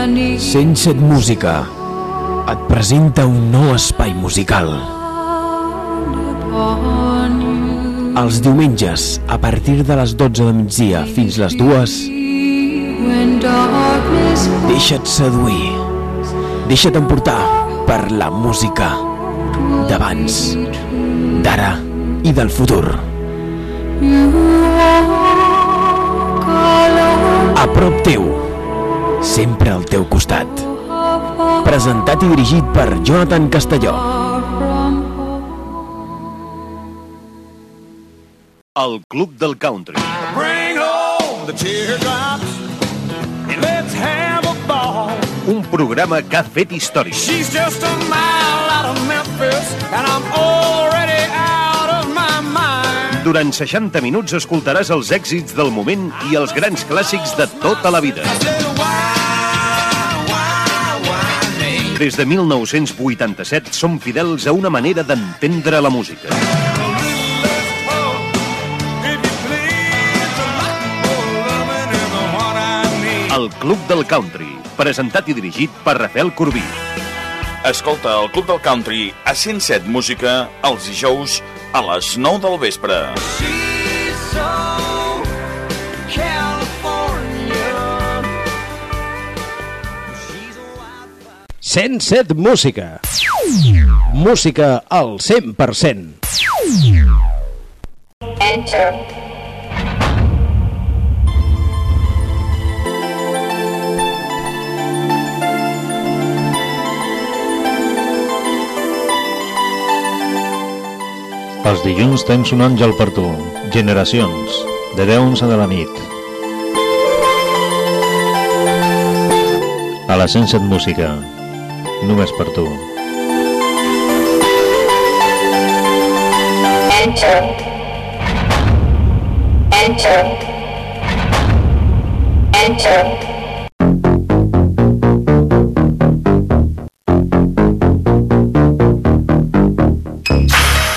107 Música et presenta un nou espai musical. Els diumenges, a partir de les 12 de migdia fins les 2, when darkness deixa't seduir. Deixa't emportar per la música d'abans, d'ara i del futur. A prop teu, sempre al teu costat. Presentat i dirigit per Jonathan Castelló. El Club del Country. Bring home the teardrops and let's have a ball. Un programa que ha fet història. She's just a mile out of Memphis and I'm already out of my mind. Durant 60 minuts escoltaràs els èxits del moment i els grans clàssics de tota la vida. Said, Des de 1987 som fidels a una manera d'entendre la música. El Club del Country, presentat i dirigit per Rafael Corbí. Escolta el Club del Country a 107 Música els dijous a les 9 del vespre. She's 107 Música. Música al 100%. Els dilluns tens un àngel per tu. Generacions, de 10 a 11 de la nit. A la 107 Música, només per tu.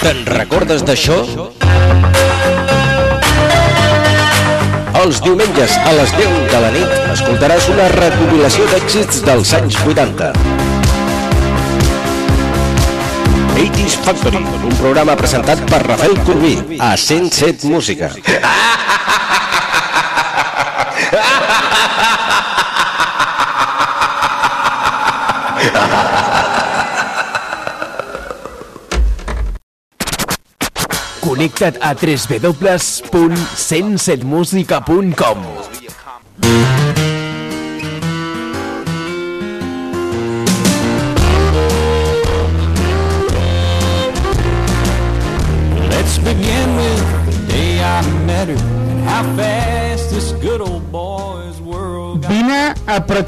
Te'n recordes d'això? Els diumenges a les 10 de la nit escoltaràs una recopilació d'èxits dels anys 80. 80's Factory, un programa presentat per Rafael Corbí a 107 Música. Connecta't a www.107musica.com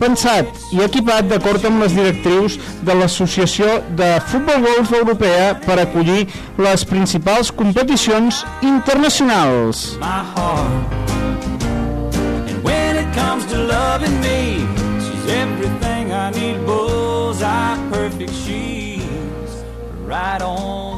pensat i equipat d'acord amb les directrius de l'Associació de Futbol Golf Europea per acollir les principals competicions internacionals. right on.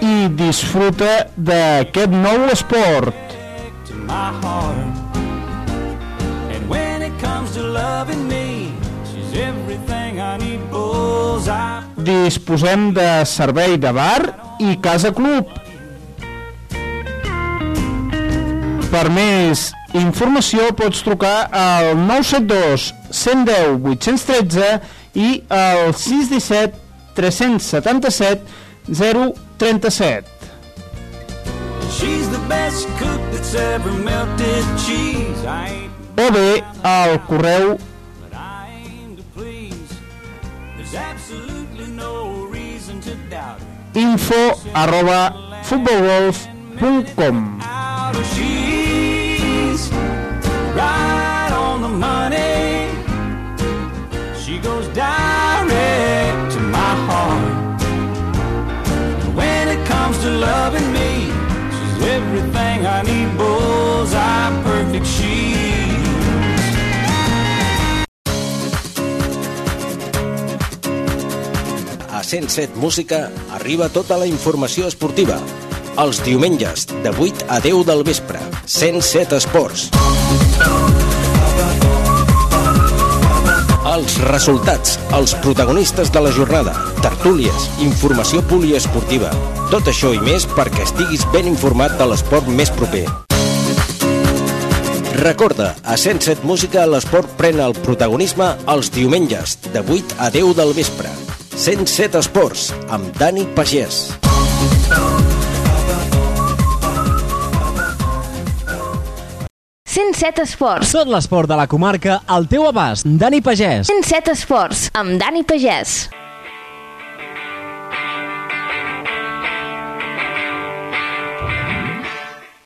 i disfruta d'aquest nou esport. Disposem de servei de bar i casa club. Per més informació pots trucar al 972 110 813 i al 617 377 0 37. O bé al correu. info arroba futbolgolf.com Right to loving me, she's everything I need. Bullseye perfect. She. A 107 Música arriba tota la informació esportiva. Els diumenges, de 8 a 10 del vespre. 107 Esports. Els resultats, els protagonistes de la jornada, tertúlies, informació poliesportiva. Tot això i més perquè estiguis ben informat de l'esport més proper. Recorda, a 107 Música l'esport pren el protagonisme els diumenges, de 8 a 10 del vespre. 107 Esports, amb Dani Pagès. Set Esports. Tot l'esport de la comarca al teu abast. Dani Pagès. 107 Esports, amb Dani Pagès.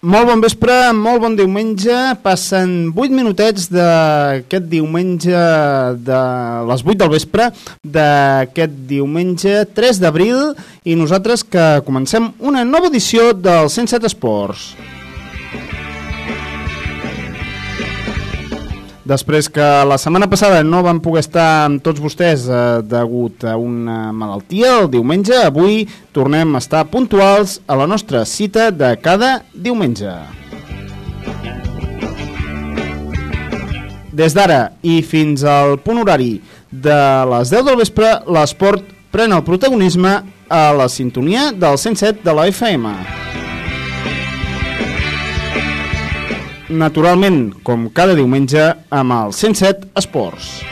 Molt bon vespre, molt bon diumenge. Passen 8 minutets d'aquest diumenge de les 8 del vespre d'aquest diumenge 3 d'abril i nosaltres que comencem una nova edició del 107 Esports. Després que la setmana passada no vam poder estar amb tots vostès eh, degut a una malaltia el diumenge, avui tornem a estar puntuals a la nostra cita de cada diumenge. Des d'ara i fins al punt horari de les 10 del vespre, l'esport pren el protagonisme a la sintonia del 107 de la FM. Naturalment, com cada diumenge, amb el 107 Esports.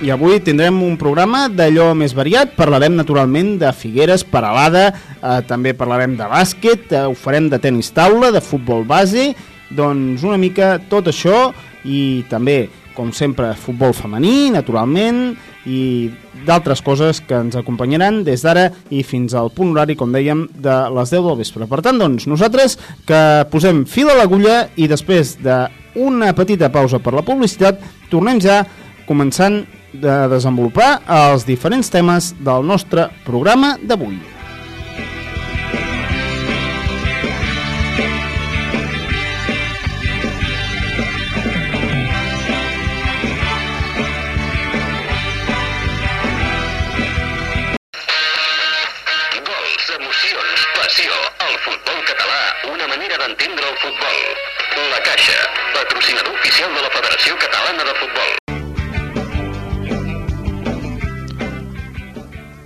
I avui tindrem un programa d'allò més variat. Parlarem, naturalment, de Figueres, Paralada, eh, també parlarem de bàsquet, eh, ho farem de tenis taula, de futbol base, doncs una mica tot això i també, com sempre, futbol femení, naturalment, i d'altres coses que ens acompanyaran des d'ara i fins al punt horari, com dèiem, de les 10 del vespre. Per tant, doncs, nosaltres que posem fil a l'agulla i després d'una petita pausa per la publicitat, tornem ja començant a desenvolupar els diferents temes del nostre programa d'avui. Caixa, patrocinador oficial de la Federació Catalana de Futbol.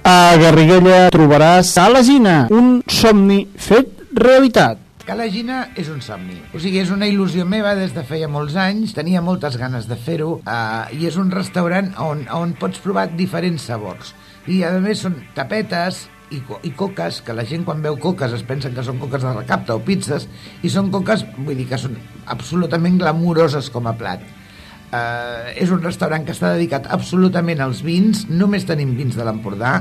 A Garriguella trobaràs Salagina, un somni fet realitat. Calagina és un somni. O sigui, és una il·lusió meva des de feia molts anys, tenia moltes ganes de fer-ho, eh, i és un restaurant on, on pots provar diferents sabors. I a més són tapetes, i, i coques, que la gent quan veu coques es pensen que són coques de recapte o pizzas, i són coques, vull dir que són absolutament glamuroses com a plat. Uh, és un restaurant que està dedicat absolutament als vins, només tenim vins de l'Empordà,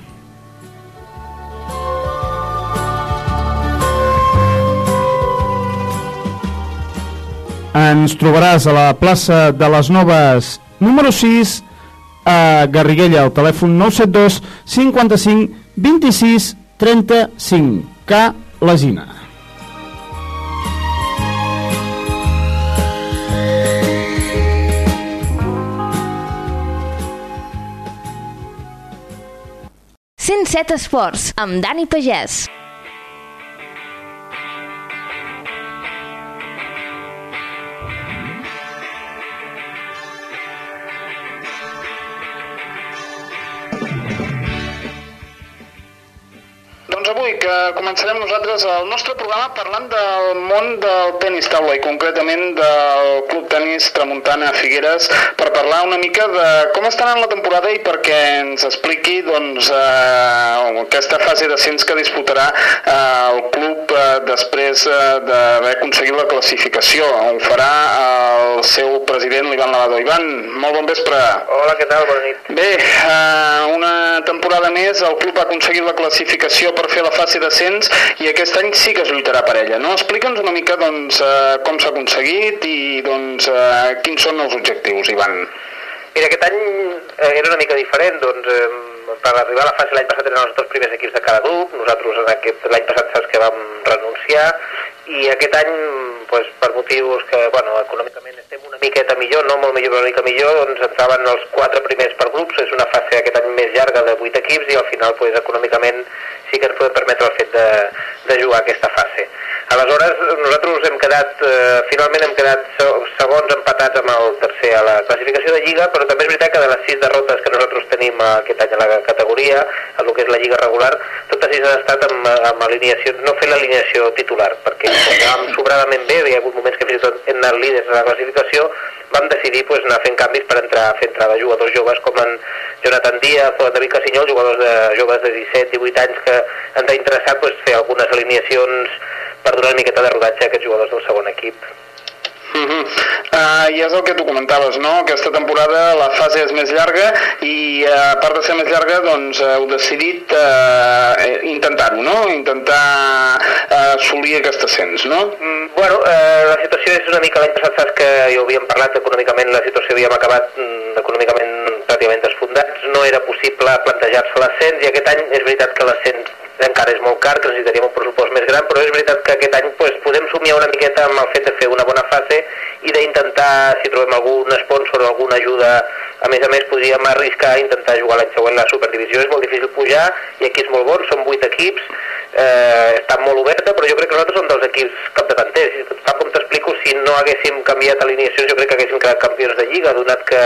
Ens trobaràs a la plaça de les Noves número 6 a Garriguella, al telèfon 972 55 26 35 K Legina. Cent set esports amb Dani Pagès. Avui que començarem nosaltres el nostre programa parlant del món del tenis taula i concretament del Club Tenis Tramuntana Figueres per parlar una mica de com està anant la temporada i perquè ens expliqui doncs, eh, aquesta fase d'ascens que disputarà eh, el club eh, després eh, d'haver aconseguit la classificació. Ho farà el seu president, l'Ivan Lavado. Ivan, molt bon vespre. Hola, què tal? Bona nit. Bé, eh, una temporada més, el club ha aconseguit la classificació per fer la fase d'ascens i aquest any sí que es lluitarà per ella, no? Explica'ns una mica doncs, eh, com s'ha aconseguit i doncs, eh, quins són els objectius, Ivan. Mira, aquest any eh, era una mica diferent, doncs eh, per arribar a la fase l'any passat eren els dos primers equips de cada grup, nosaltres l'any passat saps que vam renunciar i aquest any, pues, per motius que, bueno, econòmicament estem una miqueta millor, no molt millor, però una mica millor, doncs entraven els quatre primers per grups, és una fase aquest any més llarga de vuit equips i al final, pues, econòmicament sí que ens podem permetre el fet de, de jugar aquesta fase. Aleshores, nosaltres hem quedat, eh, finalment hem quedat se- segons empatats amb el tercer a la classificació de Lliga, però també és veritat que de les sis derrotes que nosaltres tenim aquest any a la categoria, en el que és la Lliga regular, totes sis han estat amb, amb alineació, no fent l'alineació titular, perquè anàvem sobradament bé, hi ha hagut moments que fins i tot hem anat líders a la classificació, vam decidir pues, anar fent canvis per entrar, fer entrar de jugadors joves com en Jonathan Díaz o en David Casinyol, jugadors de joves de 17-18 anys que ens ha interessat pues, fer algunes alineacions per donar una miqueta de rodatge a aquests jugadors del segon equip. Uh -huh. uh, I és el que tu comentaves, no? Aquesta temporada la fase és més llarga i uh, a part de ser més llarga, doncs heu decidit uh, intentar-ho, no? Intentar uh, assolir aquest ascens, no? Mm, bueno, eh, la situació és una mica l'any passat, saps que ja ho havíem parlat econòmicament, la situació havíem acabat mm, econòmicament pràcticament desfondats, no era possible plantejar-se l'ascens i aquest any és veritat que l'ascens encara és molt car, que necessitaríem un pressupost més gran, però és veritat que aquest any pues, podem somiar una miqueta amb el fet de fer una bona fase i d'intentar, si trobem algun sponsor o alguna ajuda, a més a més podríem arriscar a intentar jugar l'any següent la Superdivisió. És molt difícil pujar i aquí és molt bon, són vuit equips, eh, està molt oberta, però jo crec que nosaltres som dels equips capdavanters. Tal com t'explico, si no haguéssim canviat alineacions, jo crec que haguéssim quedat campions de Lliga, donat que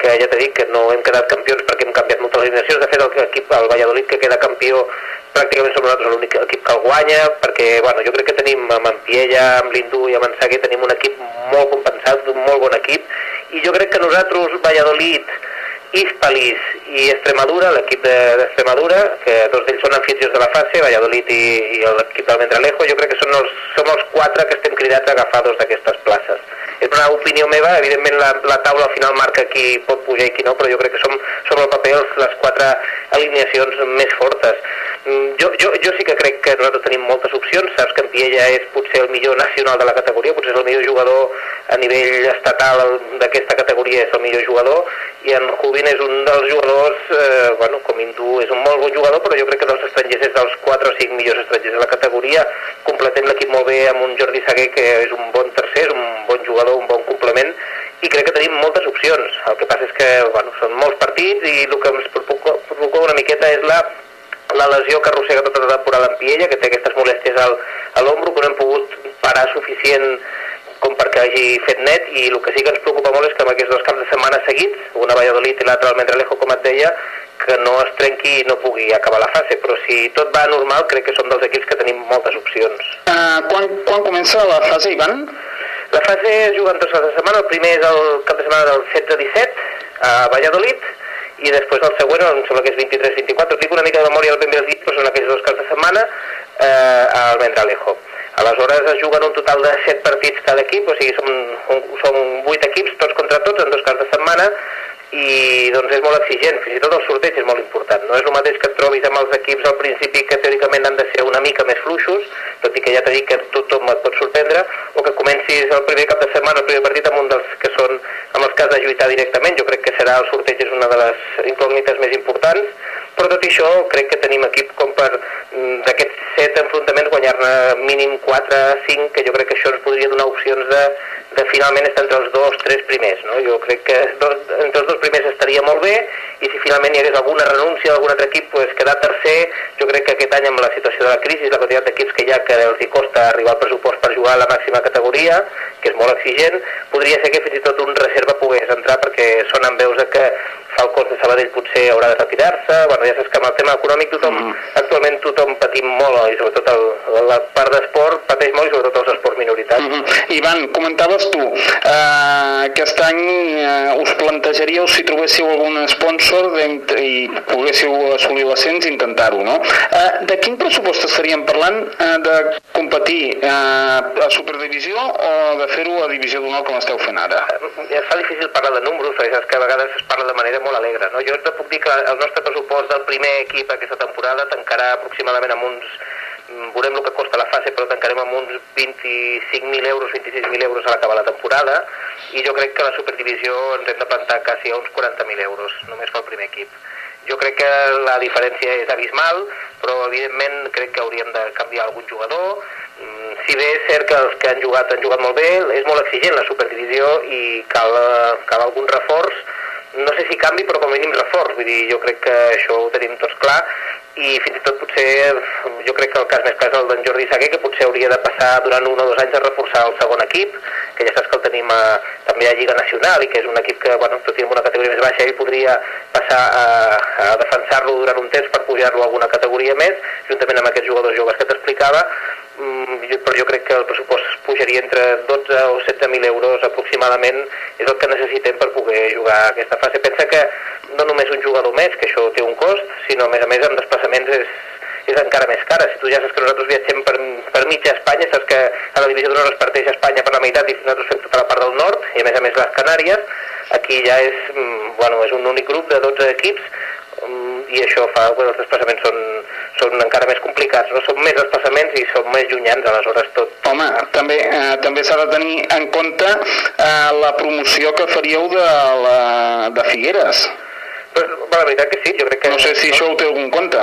que ja t'he dit que no hem quedat campions perquè hem canviat moltes alineacions. De fet, l'equip, el Valladolid, que queda campió, pràcticament som nosaltres l'únic equip que el guanya, perquè bueno, jo crec que tenim amb en Piella, amb l'Hindú i amb en Saguer, tenim un equip molt compensat, un molt bon equip, i jo crec que nosaltres, Valladolid, Hispalis i Extremadura, l'equip de- d'Extremadura, que tots ells són anfitrions de la fase, Valladolid i, i l'equip del Vendrelejo, jo crec que són els, som els quatre que estem cridats a agafar dos d'aquestes places. És una opinió meva, evidentment la, la taula al final marca qui pot pujar i qui no, però jo crec que som sobre el paper els, les quatre alineacions més fortes. Mm, Jo, jo, jo sí que crec que nosaltres tenim moltes opcions, saps que en Piella és potser el millor nacional de la categoria, potser és el millor jugador a nivell estatal d'aquesta categoria, és el millor jugador, i en Jubin és un dels jugadors, eh, bueno, com hindú és un molt bon jugador, però jo crec que dels estrangers és dels 4 o 5 millors estrangers de la categoria, completem l'equip molt bé amb un Jordi Saguer que és un bon tercer, és un bon jugador, un bon complement, i crec que tenim moltes opcions. El que passa és que bueno, són molts partits i el que ens provoca, provoca una miqueta és la la lesió que arrossega tota la temporada en Piella, que té aquestes molèsties al, a l'ombro, que no hem pogut parar suficient com perquè hagi fet net i el que sí que ens preocupa molt és que amb aquests dos caps de setmana seguits, una a Valladolid i l'altra al Mendralejo, com et deia, que no es trenqui i no pugui acabar la fase, però si tot va normal crec que som dels equips que tenim moltes opcions. Uh, quan, quan comença la fase, Ivan? La fase es juga en dos caps de setmana, el primer és el cap de setmana del 16-17 a Valladolid i després el següent, em sembla que és 23-24, dic una mica de memòria ben bé els dies, però són aquells dos caps de setmana eh, al Mendralejo. Aleshores es juguen un total de 7 partits cada equip, o sigui, són, un, són 8 equips, tots contra tots, en dos caps de setmana, i doncs és molt exigent, fins i tot el sorteig és molt important. No és el mateix que et trobis amb els equips al principi que teòricament han de ser una mica més fluixos, tot i que ja t'he dit que tothom et pot sorprendre, o que comencis el primer cap de setmana, el primer partit amb un dels que són amb els que has de lluitar directament. Jo crec que serà el sorteig és una de les incògnites més importants, però tot i això crec que tenim equip com per mm, d'aquests set enfrontaments guanyar-ne mínim 4, 5, que jo crec que això ens podria donar opcions de, de finalment estar entre els dos, tres primers. No? Jo crec que dos, entre els dos primers estaria molt bé i si finalment hi hagués alguna renúncia d'algun altre equip, pues, quedar tercer, jo crec que aquest any amb la situació de la crisi, la quantitat d'equips que hi ha que els hi costa arribar al pressupost per jugar a la màxima categoria, que és molt exigent, podria ser que fins i tot un reserva pogués entrar perquè sonen veus de que Falcons de Sabadell potser haurà de retirar-se, bueno, ja saps que amb el tema econòmic tothom, mm. actualment tothom patim molt, i sobretot el, la part d'esport pateix molt, i sobretot els esports minoritaris. Mm -hmm. Ivan, comentaves tu, eh, aquest any eh, us plantejaríeu si trobéssiu algun sponsor i poguéssiu assolir l'ascens intentar-ho, no? Eh, de quin pressupost estaríem parlant eh, de competir eh, a Superdivisió o de fer-ho a Divisió d'Honor com esteu fent ara? Es fa difícil parlar de números, perquè saps que a vegades es parla de manera molt alegre. No? Jo et puc dir que el nostre pressupost del primer equip aquesta temporada tancarà aproximadament amb uns veurem el que costa la fase, però tancarem amb uns 25.000 euros, 26.000 euros a l'acabar la temporada, i jo crec que la superdivisió ens hem de plantar quasi a uns 40.000 euros, només pel primer equip. Jo crec que la diferència és abismal, però evidentment crec que hauríem de canviar algun jugador, Mm, si bé és cert que els que han jugat han jugat molt bé, és molt exigent la superdivisió i cal, cal algun reforç, no sé si canvi, però com a mínim reforç, vull dir, jo crec que això ho tenim tots clar, i fins i tot potser, jo crec que el cas més clar és el d'en Jordi Saguer, que potser hauria de passar durant un o dos anys a reforçar el segon equip, que ja saps que el tenim a, també a Lliga Nacional i que és un equip que, bueno, tot i en una categoria més baixa, ell podria passar a, a defensar-lo durant un temps per pujar-lo a alguna categoria més, juntament amb aquests jugadors joves que t'explicava, mm, però jo crec que el pressupost pujaria entre 12 o 16.000 euros aproximadament, és el que necessitem per poder jugar aquesta fase. Pensa que no només un jugador més, que això té un cost, sinó a més a més amb desplaçaments és, és encara més cara. Si tu ja saps que nosaltres viatgem per, per mitja Espanya, saps que a la divisió d'honor es parteix a Espanya per la meitat i nosaltres fem tota la part del nord, i a més a més les Canàries, aquí ja és, mm, bueno, és un únic grup de 12 equips, mm, i això fa que els desplaçaments són, són encara més complicats, no? Són més desplaçaments i són més llunyans, aleshores tot. Home, també eh, també s'ha de tenir en compte eh, la promoció que faríeu de, la, de Figueres. Però, la veritat que sí, jo crec que... No sé si això ho té algun compte.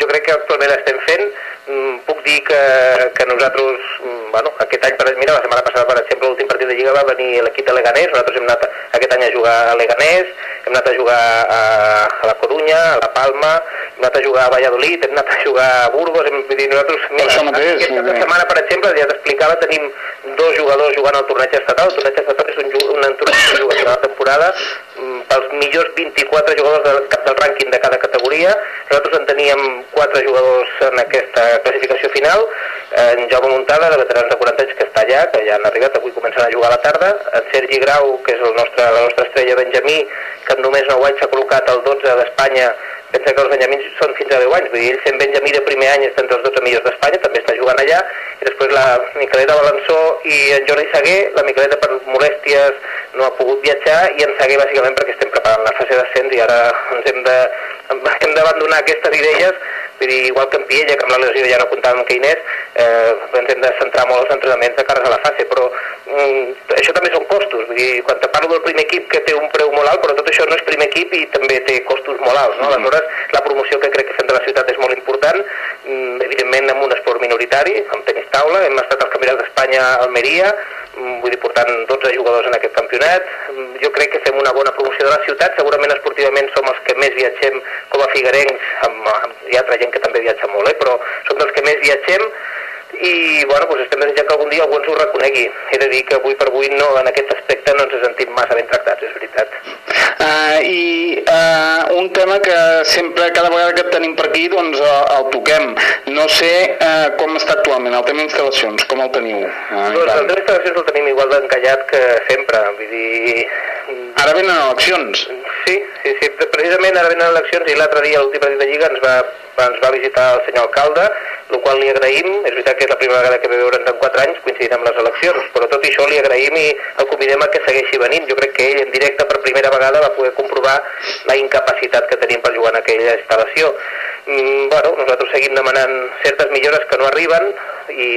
Jo crec que actualment estem fent, mm, puc dir que, que nosaltres, mm, bueno, aquest any, per, mira, la setmana passada, per exemple, l'últim partit de Lliga va venir l'equip de Leganés, nosaltres hem anat aquest any a jugar a Leganés, hem anat a jugar a, a la Corunya, a la Palma, hem anat a jugar a Valladolid, hem anat a jugar a Burgos, hem, vull dir, nosaltres, mira, Això mateix, aquest cap molt de bé. setmana, per exemple, ja t'explicava, tenim dos jugadors jugant al torneig estatal, el torneig estatal és un, un torneig que juga a la temporada mm, pels millors 24 jugadors del, del rànquing de cada categoria, nosaltres en teníem quatre jugadors en aquesta classificació final, en Jaume Montada, de veterans de 40 anys, que està allà, que ja han arribat, avui comencen a jugar a la tarda, en Sergi Grau, que és el nostre, la nostra estrella Benjamí, que en només 9 anys s'ha col·locat al 12 d'Espanya, pensa que els benjamins són fins a 10 anys, vull dir, ell sent Benjamí de primer any està entre els 12 millors d'Espanya, també està jugant allà, i després la Miqueleta Balançó i en Jordi Saguer, la Miqueleta per molèsties no ha pogut viatjar, i en Saguer bàsicament perquè estem preparant la fase d'ascens i ara ens hem de hem d'abandonar aquestes idees vull dir, igual que en Piella, que amb la lesió ja no comptàvem que Inés, eh, ens hem de centrar molt els entrenaments de cares a la fase, però mm, això també són costos, vull dir, quan te parlo del primer equip que té un preu molt alt, però tot això no és primer equip i també té costos molt alts, no? Aleshores, la promoció que crec que fem de la ciutat és molt important, mm, evidentment amb un esport minoritari, amb tenis taula, hem estat als campionats d'Espanya a Almeria, mm, vull dir, portant 12 jugadors en aquest campionat, Mm, jo crec que fem una bona promoció de la ciutat, segurament esportivament som els que més viatgem com a figuerencs, amb, amb, hi ha altra gent que també viatja molt, eh? però som dels que més viatgem, i bueno, doncs estem desitjant que algun dia algú ens ho reconegui. He de dir que avui per avui no, en aquest aspecte no ens sentim massa ben tractats, és veritat. Uh, I uh, un tema que sempre, cada vegada que tenim per aquí, doncs el, el toquem. No sé uh, com està actualment el tema instal·lacions, com el teniu? Uh, Doncs el tema d'instal·lacions el tenim igual d'encallat que sempre, vull dir... Ara venen eleccions. Sí, sí, sí, precisament ara venen eleccions i l'altre dia, l'últim partit de Lliga, ens va, ens va visitar el senyor alcalde, el qual li agraïm, és veritat que és la primera vegada que ve veure'ns en 4 anys, coincidint amb les eleccions, però tot i això li agraïm i el convidem a que segueixi venint. Jo crec que ell en directe per primera vegada va poder comprovar la incapacitat que tenim per jugar en aquella instal·lació. Mm, bueno, nosaltres seguim demanant certes millores que no arriben i,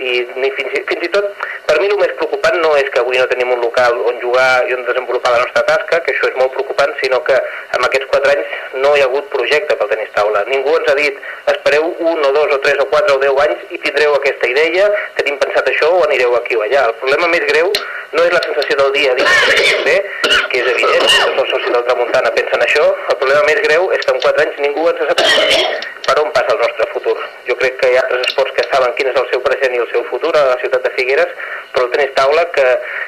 i ni fins, i- fins i tot per mi el més preocupant no és que avui no tenim un local on jugar i on desenvolupar la nostra tasca, que això és molt preocupant, sinó que en aquests 4 anys no hi ha hagut projecte pel tenis taula. Ningú ens ha dit espereu un o dos o tres o quatre o deu anys i tindreu aquesta idea, tenim pensat això o anireu aquí o allà. El problema més greu no és la sensació del dia a dia, bé, que és evident, tots els socis del Tramuntana pensen això, el problema més greu és que en 4 anys ningú ens ha sabut per on passa el nostre futur. Jo crec que hi ha altres esports que saben quin és el seu present i el seu futur a la ciutat de Figueres, però el tenis taula que,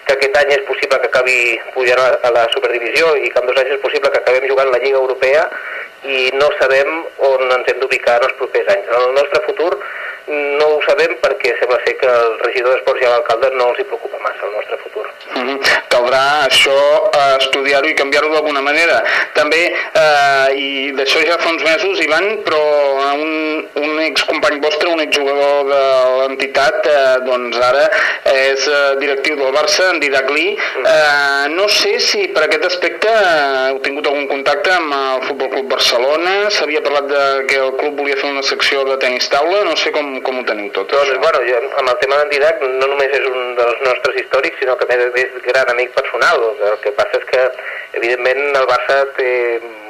que aquest any és possible que acabi pujant a, a la superdivisió i que en dos anys és possible que acabem jugant la Lliga Europea i no sabem on ens hem d'ubicar en els propers anys. El nostre futur no ho sabem perquè sembla ser que el regidor d'Esports i l'alcalde no els hi preocupa massa el nostre futur. Mm -hmm. Caldrà això eh, estudiar-ho i canviar-ho d'alguna manera. També, eh, i d'això ja fa uns mesos, Ivan, però un, un excompany vostre, un exjugador de l'entitat, eh, doncs ara és eh, directiu del Barça, en Didac Lee. Eh, no sé si per aquest aspecte eh, heu tingut algun contacte amb el Futbol Club Barcelona, s'havia parlat de que el club volia fer una secció de tenis taula, no sé com, com ho teniu tot. Doncs, bueno, jo, amb el tema d'en Didac no només és un dels nostres històrics, sinó que més és gran amic personal. El que passa és que, evidentment, el Barça té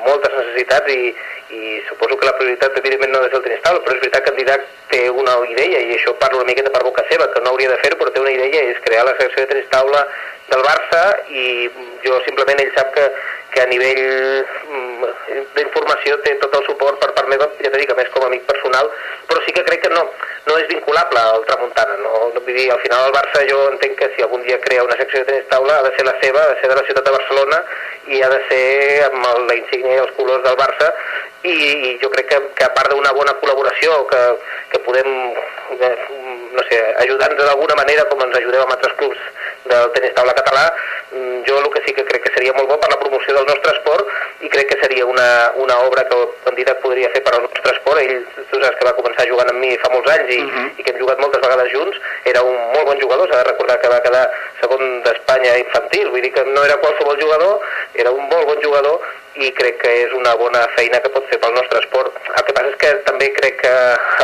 moltes necessitats i, i suposo que la prioritat, evidentment, no és el tenis taula, però és veritat que en Didac té una idea, i això parlo una miqueta per boca seva, que no hauria de fer però té una idea, és crear la secció de tenis taula del Barça i jo simplement ell sap que, que a nivell mm, d'informació té tot el suport per part meva, ja t'he dit més com a amic personal, però sí que crec que no, no és vinculable al Tramuntana. No, no, vull dir, al final el Barça jo entenc que si algun dia crea una secció de tenis taula ha de ser la seva, ha de ser de la ciutat de Barcelona i ha de ser amb el, la insígnia i els colors del Barça i, i jo crec que, que a part d'una bona col·laboració que, que podem eh, no sé, ajudar-nos d'alguna manera com ens ajudeu amb altres clubs del tenis taula català, mm, jo el que sí que crec que seria molt bo per la promoció del nostre esport i crec que seria una, una obra que el Didac podria fer per al nostre esport. Ell, tu saps que va començar jugant amb mi fa molts anys i, uh -huh. i que hem jugat moltes vegades junts. Era un molt bon jugador, s'ha de recordar que va quedar segon d'Espanya infantil, vull dir que no era qualsevol jugador, era un molt bon jugador i crec que és una bona feina que pot fer pel nostre esport. El que passa és que també crec que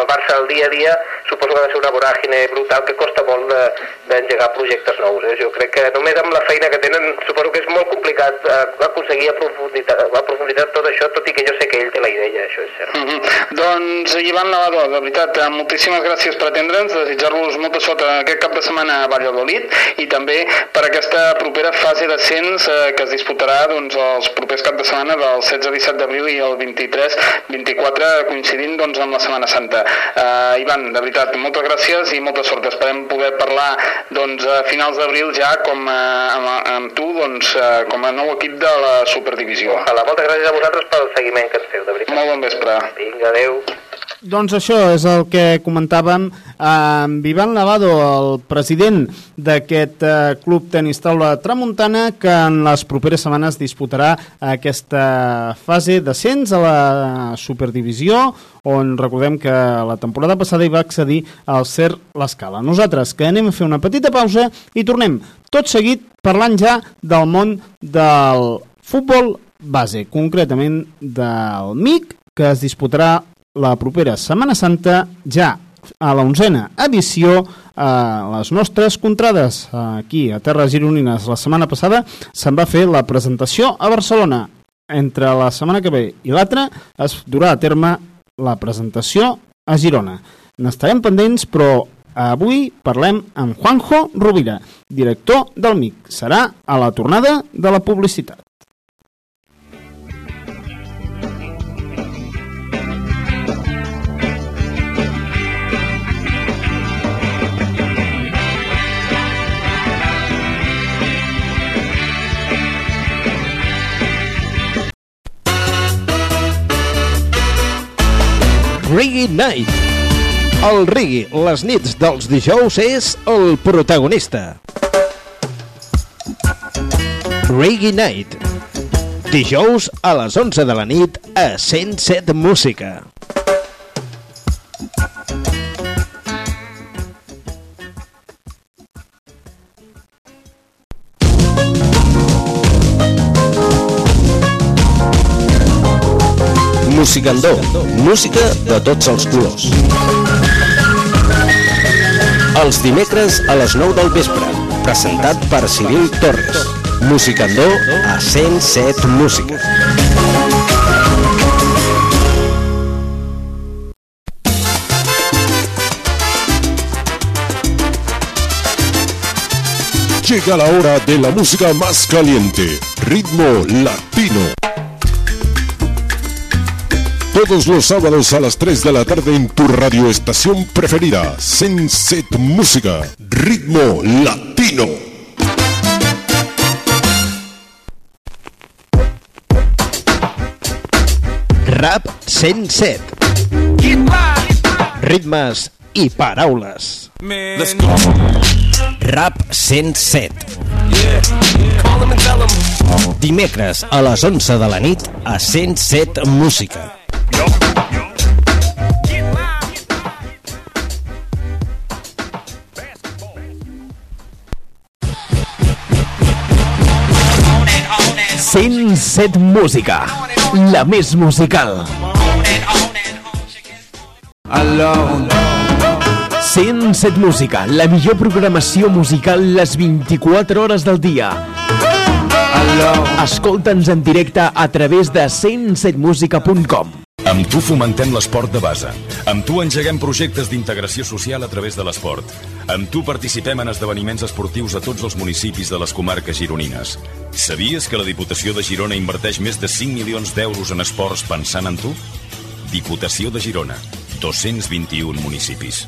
el Barça al dia a dia suposo que ha de ser una voràgine brutal que costa molt de- d'engegar projectes nous. Eh? Jo crec que només amb la feina que tenen suposo que és molt complicat eh, aconseguir a profunditat, a profunditat tot això, tot i que jo sé que ell té la idea, això és cert. Mm -hmm. Doncs, Ivan Lavador, de veritat, eh, moltíssimes gràcies per atendre'ns, desitjar-vos molta sort aquest cap de setmana a Valladolid i també per aquesta propera fase d'ascens eh, que es disputarà doncs, els propers cap de setmana del 16-17 d'abril i el 23-24 coincidint doncs, amb la Setmana Santa. Uh, Ivan, de veritat, moltes gràcies i molta sort. Esperem poder parlar doncs, a finals d'abril ja com, uh, amb, amb tu doncs, uh, com a nou equip de la Superdivisió. Ojalà, moltes gràcies a vosaltres pel seguiment que ens feu, de veritat. Molt bon vespre. Vinga, adeu. Doncs això és el que comentàvem amb Ivan Lavado, el president d'aquest eh, club tenis taula Tramuntana, que en les properes setmanes disputarà aquesta fase d'ascens a la Superdivisió, on recordem que la temporada passada hi va accedir al Cer l'Escala. Nosaltres que anem a fer una petita pausa i tornem tot seguit parlant ja del món del futbol base, concretament del MIC, que es disputarà la propera Setmana Santa ja a la onzena edició a les nostres contrades. Aquí a Terres Gironines la setmana passada se'n va fer la presentació a Barcelona. Entre la setmana que ve i l'altra es durà a terme la presentació a Girona. N'estarem pendents però avui parlem amb Juanjo Rovira director del MIC serà a la tornada de la publicitat Reggae Night. El reggae, les nits dels dijous, és el protagonista. Reggae Night. Dijous a les 11 de la nit a 107 Música. Musicandó, música de tots els colors. Els dimecres a les 9 del vespre, presentat per Cyril Torres. Musicandó a 107 Música. Llega la hora de la música más caliente, ritmo latino. Todos los sábados a las 3 de la tarde en tu radioestación preferida, Senset Música, ritmo latino. Rap 107. Ritmes i paraules. Rap 107. Dimecres a les 11 de la nit a 107 Música. Cent set Música, la més musical. Alone. 107 Música, la millor programació musical les 24 hores del dia. Escolta'ns en directe a través de 107musica.com. Amb tu fomentem l'esport de base. Amb tu engeguem projectes d'integració social a través de l'esport. Amb tu participem en esdeveniments esportius a tots els municipis de les comarques gironines. Sabies que la Diputació de Girona inverteix més de 5 milions d'euros en esports pensant en tu? Diputació de Girona. 221 municipis.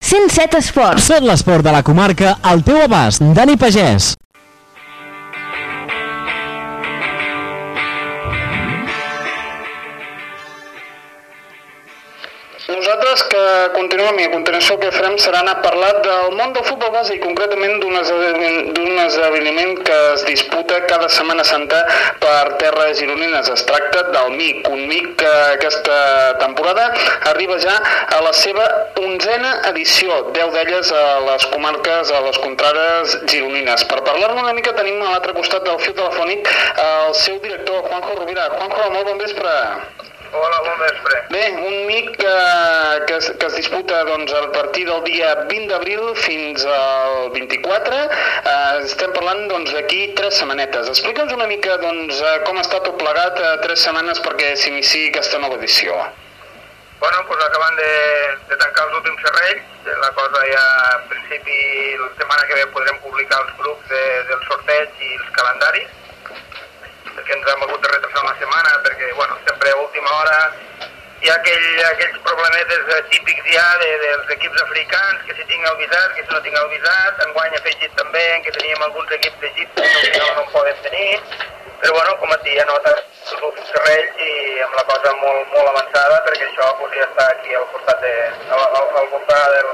107 Esports. Tot l'esport de la comarca al teu abast. Dani Pagès. Nosaltres que continuem i a continuació el que farem serà anar a parlar del món del futbol base i concretament d'un esdeveniment, que es disputa cada Setmana Santa per terres gironines. Es tracta del MIC, un MIC que aquesta temporada arriba ja a la seva onzena edició, 10 d'elles a les comarques, a les contrades gironines. Per parlar-ne una mica tenim a l'altre costat del fil telefònic el seu director, Juanjo Rovira. Juanjo, molt bon vespre. Hola, bon vespre. Bé, un MIC que, que, es, que es disputa doncs, a partir del dia 20 d'abril fins al 24. Eh, estem parlant doncs, d'aquí tres setmanetes. Explica'ns una mica doncs, eh, com està tot plegat a tres setmanes perquè s'iniciï aquesta nova edició. Bueno, doncs acabant de, de tancar els últims serrells, la cosa ja en principi la setmana que ve podrem publicar els grups de, del sorteig i els calendaris que ens hem hagut de retrasar una setmana perquè, bueno, sempre a última hora hi ha aquell, aquells problemetes típics ja de, dels equips africans, que si tinc el visat, que si no tinc el visat, enguany afegit també que teníem alguns equips d'Egipte que al final no en podem tenir, però bueno, com et deia, nota els últims serrells i amb la cosa molt, molt avançada perquè això podria estar aquí al costat de, al, al, al voltant del,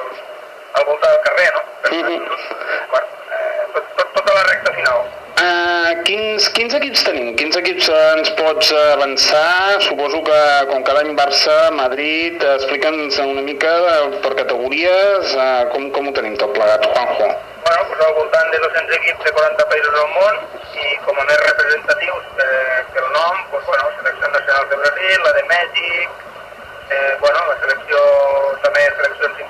al voltant del carrer, no? Per, mm -hmm. bueno, eh, tot, tot, tota la recta final. Quins, quins equips tenim? Quins equips ens pots avançar? Suposo que, com cada any Barça, Madrid, explica'ns una mica uh, per categories, uh, com, com ho tenim tot plegat, Juanjo? Bueno, pues al voltant de 200 equips de 40 països del món i com a més representatius eh, que el nom, pues, bueno, selecció nacional de Brasil, la de Mèxic, eh, bueno, la selecció, també seleccions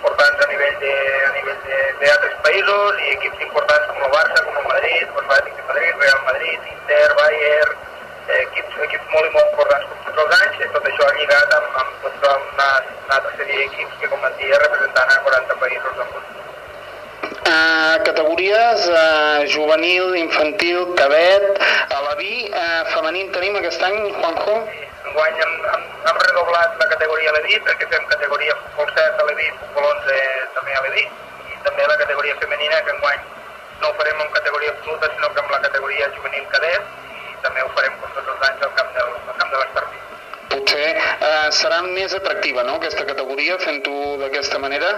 nivell de, a nivell de, d'altres països i equips importants com el Barça, com el Madrid, pues, Atlètic de Madrid, Real Madrid, Inter, Bayern, eh, equips, equips molt i molt importants com tots els tot això lligat amb, amb, amb una, una altra sèrie d'equips que, com et deia, representant a 40 països del món. Uh, categories uh, juvenil, infantil, cadet, a la vi, uh, femení en tenim aquest any, Juanjo? Enguany hem, hem, hem redoblat la categoria Levi perquè fem categoria futbol 7 a Levi, futbol 11 també a Levi i també la categoria femenina que enguany no ho farem en categoria absoluta sinó que amb la categoria juvenil cadet i també ho farem com tots els anys al camp del, al camp de l'Estartit. Potser eh, serà més atractiva, no?, aquesta categoria, fent-ho d'aquesta manera?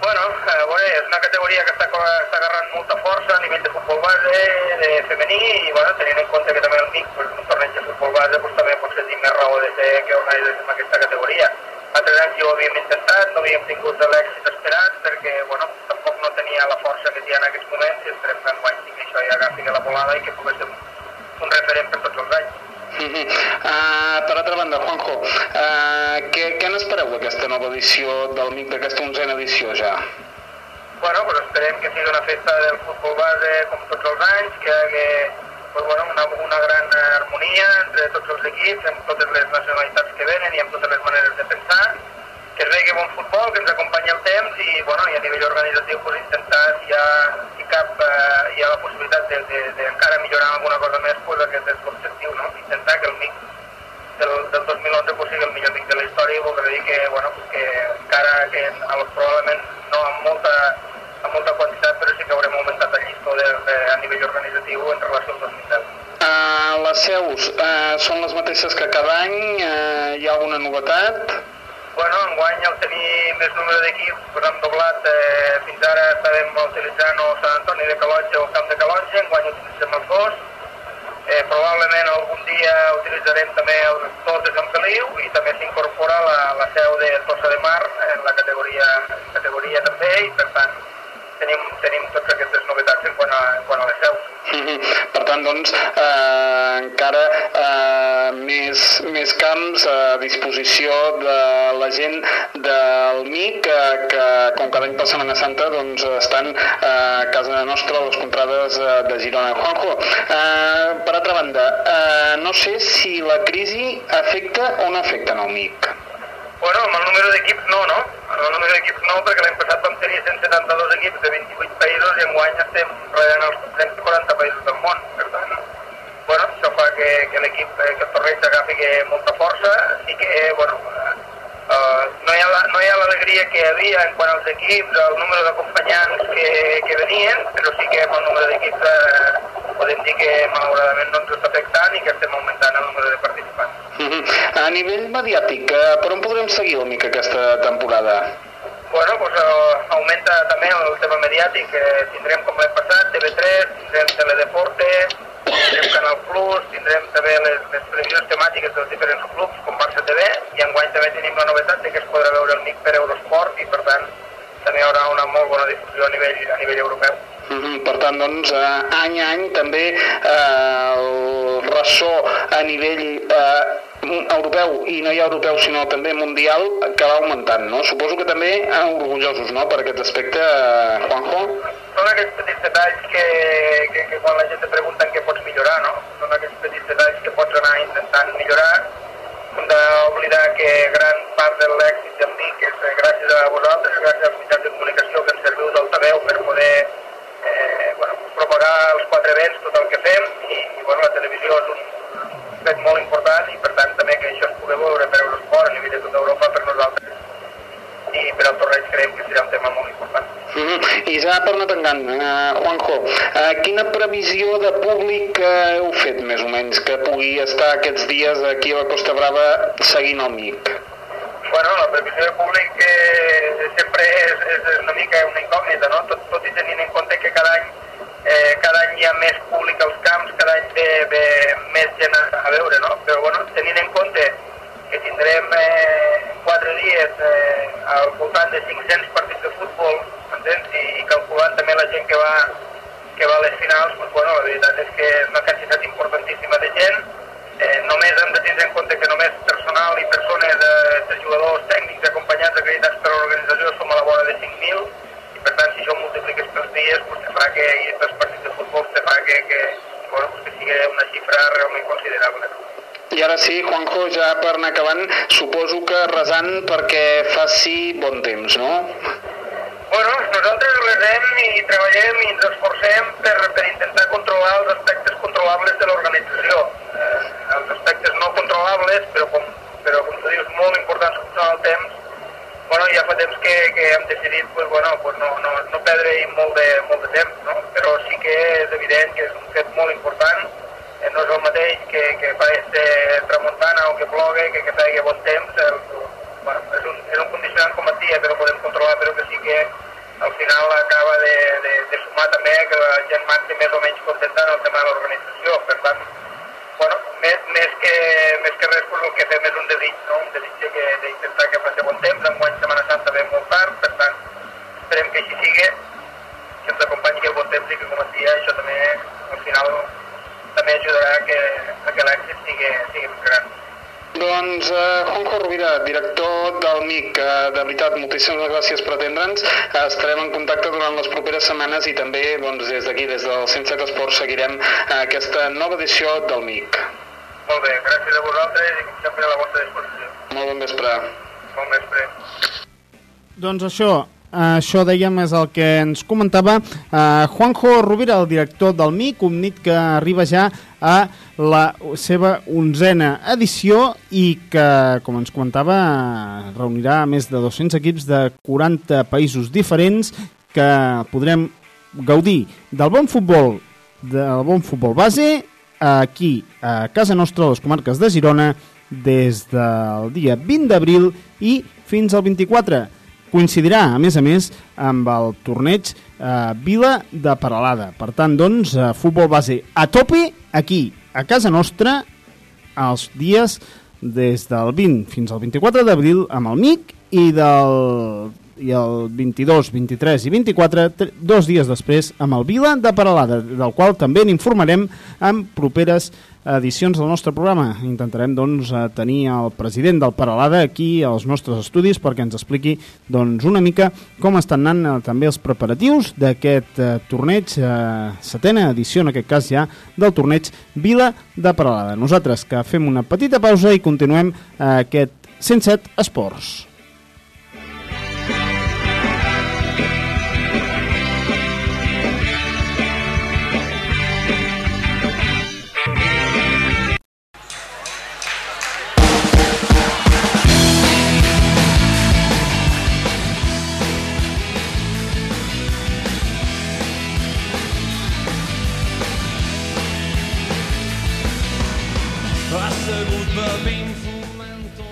Bueno, eh, bueno, és una categoria que està, està agarrant molta força a nivell de futbol base, de femení, i bueno, tenint en compte que també el MIC, pues, un torneig de futbol base, pues, també pot sentir més raó de ser que organitzés en aquesta categoria. Altres anys ja ho havíem intentat, no havíem tingut l'èxit esperat, perquè bueno, tampoc no tenia la força que té en aquests moments, i esperem que enguany sí que això ja agafi la volada i que pugui ser un referent per tots els anys. Uh, per altra banda, Juanjo, uh, què, què n'espereu d'aquesta nova edició del MIC, d'aquesta onzena edició ja? Bueno, pues esperem que sigui una festa del futbol base com tots els anys, que hi hagi pues, bueno, una, una gran harmonia entre tots els equips, amb totes les nacionalitats que venen i amb totes les maneres de pensar, que es vegi bon futbol, que ens acompanyi el temps i, bueno, i a nivell organitzatiu pues, intentar, si hi ha, si cap, eh, hi ha la possibilitat de, de, de millorar alguna cosa més, pues, aquest és l'objectiu, no? intentar que el MIC del, del 2011 pues, sigui el millor MIC de la història i vol dir que, bueno, pues, que encara que probablement no amb molta, amb molta quantitat, però sí que haurem augmentat el llistó de, de, a nivell organitzatiu en relació al 2010. Uh, les seus uh, són les mateixes que cada any? Uh, hi ha alguna novetat? Bueno, enguany al tenir més número d'equips, pues hem doblat, eh, fins ara estàvem utilitzant o Sant Antoni de Calonge o el Camp de Calonge, enguany utilitzem els dos, eh, probablement algun dia utilitzarem també el tot de Sant Feliu i també s'incorpora la, la seu de Tossa de Mar en la categoria, categoria també i per tant tenim, tenim totes aquestes novetats en quant a, en quant a les seus. Mhm. Per tant, doncs, eh, encara eh, més, més camps a disposició de la gent del MIC que, que com cada any per Setmana Santa doncs, estan eh, a casa nostra a les contrades eh, de Girona. Juanjo, eh, per altra banda, eh, no sé si la crisi afecta o no afecta en el MIC. Bueno, amb el número d'equips no, no? Amb el número d'equips no, perquè l'any passat vam tenir 172 equips de 28 països i enguany estem rodeant els 140 països del món. Per tant, bueno, això fa que, que l'equip, eh, que el torneig agafi que molta força i que, bueno, eh, no hi ha la- no hi ha l'alegria que hi havia en quant als equips, el número d'acompanyants que, que venien, però sí que el número d'equips eh, podem dir que malauradament no ens està afectant i que estem augmentant el número de participants. Mhm. A nivell mediàtic, eh, per on podrem seguir el MIC aquesta temporada? Bueno, pues eh, augmenta també el tema mediàtic. Eh, tindrem, com l'any passat, TV3, tindrem Teledeporte, tindrem Canal Plus, tindrem també les, les previsions temàtiques dels diferents clubs, com Barça TV, i enguany també tenim la novetat de que es podrà veure el MIC per Eurosport i, per tant, també hi haurà una molt bona difusió a nivell, a nivell europeu. Mhm, Per tant, doncs, eh, any a any també eh, el ressò a nivell eh, europeu, i no hi ha europeu sinó també mundial, que va augmentant, no? Suposo que també eh, orgullosos, no?, per aquest aspecte, eh, Juanjo? Són aquests petits detalls que, que, que quan la gent te pregunta què pots millorar, no? Són aquests petits detalls que pots anar intentant millorar. Hem d'oblidar que gran part de l'èxit del MIC és eh, gràcies a vosaltres, gràcies als mitjans de comunicació que ens serviu d'altaveu per poder eh, bueno, propagar els quatre vents, tot el que fem, i, i bueno, la televisió és un fet molt important i per tant també que això es pugui veure per Eurosport a nivell de tota Europa per nosaltres i per al torneig creiem que serà un tema molt important. Mhm. I ja per anar tancant, eh, Juanjo, eh, quina previsió de públic eh, heu fet, més o menys, que pugui estar aquests dies aquí a la Costa Brava seguint el MIC? Bueno, la previsió de públic eh, sempre és, és una mica una incògnita, no? Tot, tot i tenint en compte que cada any, eh, cada any hi ha més públic als camps, cada any ve, ve més gent a, a veure, no? Però bueno, tenint en compte que tindrem eh, quatre dies eh, al voltant de 500 partits de futbol, entens? I, i calculant també la gent que va, que va a les finals, doncs, bueno, la veritat és que és una quantitat importantíssima de gent, eh, només hem de tindre en compte que només personal i persones de, de jugadors tècnics acompanyats acreditats per l'organització som a la vora de 5.000 i per tant si això multipliques pels dies pues, te fa que, i pels partits de futbol te fa que, que, bueno, pues, que sigui una xifra realment considerable. I ara sí, Juanjo, ja per anar acabant, suposo que resant perquè faci bon temps, no? Bueno, nosaltres resem i treballem i ens esforcem per, per intentar controlar els aspectes controlables de l'organització. Eh, els aspectes no controlables, però com, però com tu dius, molt importants són el temps, bueno, ja fa temps que, que hem decidit pues, bueno, pues no, no, no perdre-hi molt de, molt de temps, no? però sí que és evident que és un fet molt important eh, no és el mateix que, que fa este tramuntana o que plogue, que, que faci bon temps. El, bueno, és, un, és un condicionant com et dia que no podem controlar, però que sí que al final acaba de, de, de sumar també que la gent marxi més o menys contenta en el tema de l'organització. Per tant, més, que, més que res, pues, el que fem és un desig, no? un desig de que- d'intentar que passi bon temps, en guany Setmana Santa ve molt tard, per tant, esperem que així sigui, que ens acompanyi el bon temps i que, com et dia, això també, al final, també ajudarà a que, a que l'èxit sigui, sigui més gran. Doncs eh, Juanjo Rovira, director del MIC, eh, de veritat, moltíssimes gràcies per atendre'ns. Eh, estarem en contacte durant les properes setmanes i també doncs, des d'aquí, des del 107 Esports, seguirem eh, aquesta nova edició del MIC. Molt bé, gràcies a vosaltres i com sempre a la vostra disposició. Molt bon vespre. Bon vespre. Doncs això, això dèiem és el que ens comentava eh, Juanjo Rovira, el director del MIC, un MIC que arriba ja a la seva onzena edició i que, com ens comentava, reunirà més de 200 equips de 40 països diferents que podrem gaudir del bon futbol, del bon futbol base, aquí a casa nostra, a les comarques de Girona, des del dia 20 d'abril i fins al 24 coincidirà, a més a més, amb el torneig eh, Vila de Paralada. Per tant, doncs, eh, futbol base a tope aquí, a casa nostra, els dies des del 20 fins al 24 d'abril amb el MIC i del i el 22, 23 i 24, tre- dos dies després, amb el Vila de Paralada, del qual també n'informarem en properes edicions del nostre programa. Intentarem doncs, tenir el president del Paralada aquí als nostres estudis perquè ens expliqui doncs, una mica com estan anant eh, també els preparatius d'aquest eh, torneig, eh, setena edició en aquest cas ja, del torneig Vila de Paralada. Nosaltres que fem una petita pausa i continuem eh, aquest 107 Esports.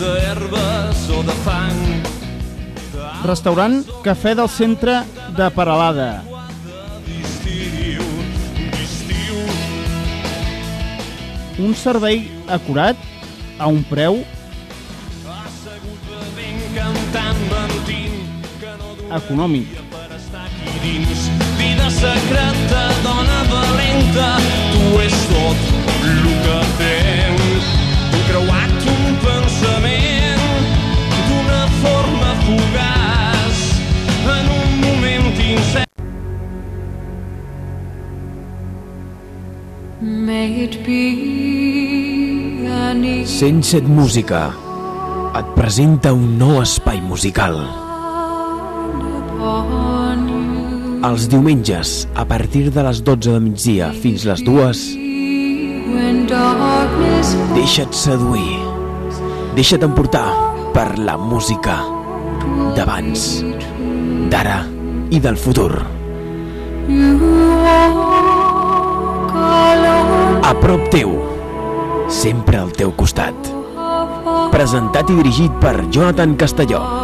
d'herbes o de fang. Restaurant Cafè del Centre de Paralada. Un servei acurat a un preu econòmic. Vida secreta, dona valenta, tu és tot el que tens. He creuat un pensament d'una forma fugaç en un moment incert. May it be an easy 107 Música et presenta un nou espai musical. Els diumenges, a partir de les 12 de migdia fins les 2, when darkness deixa't seduir. Deixa't emportar per la música d'abans, d'ara i del futur. A prop teu, sempre al teu costat. Presentat i dirigit per Jonathan Castelló.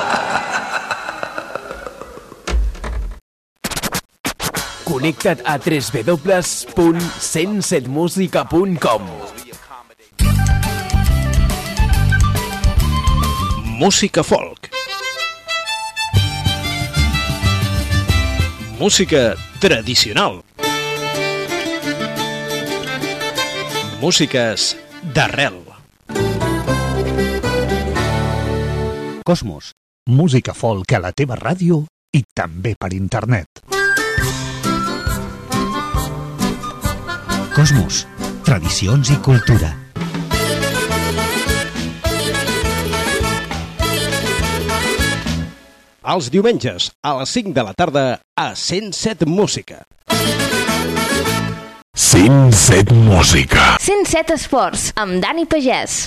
Connecta't a www.107musica.com Música folk. Música tradicional. Músiques d'arrel. Cosmos. Música folk a la teva ràdio i també per internet. Cosmos. Tradicions i cultura. Els diumenges, a les 5 de la tarda, a 107 Música. 107 Música. 107 Esports, amb Dani Pagès.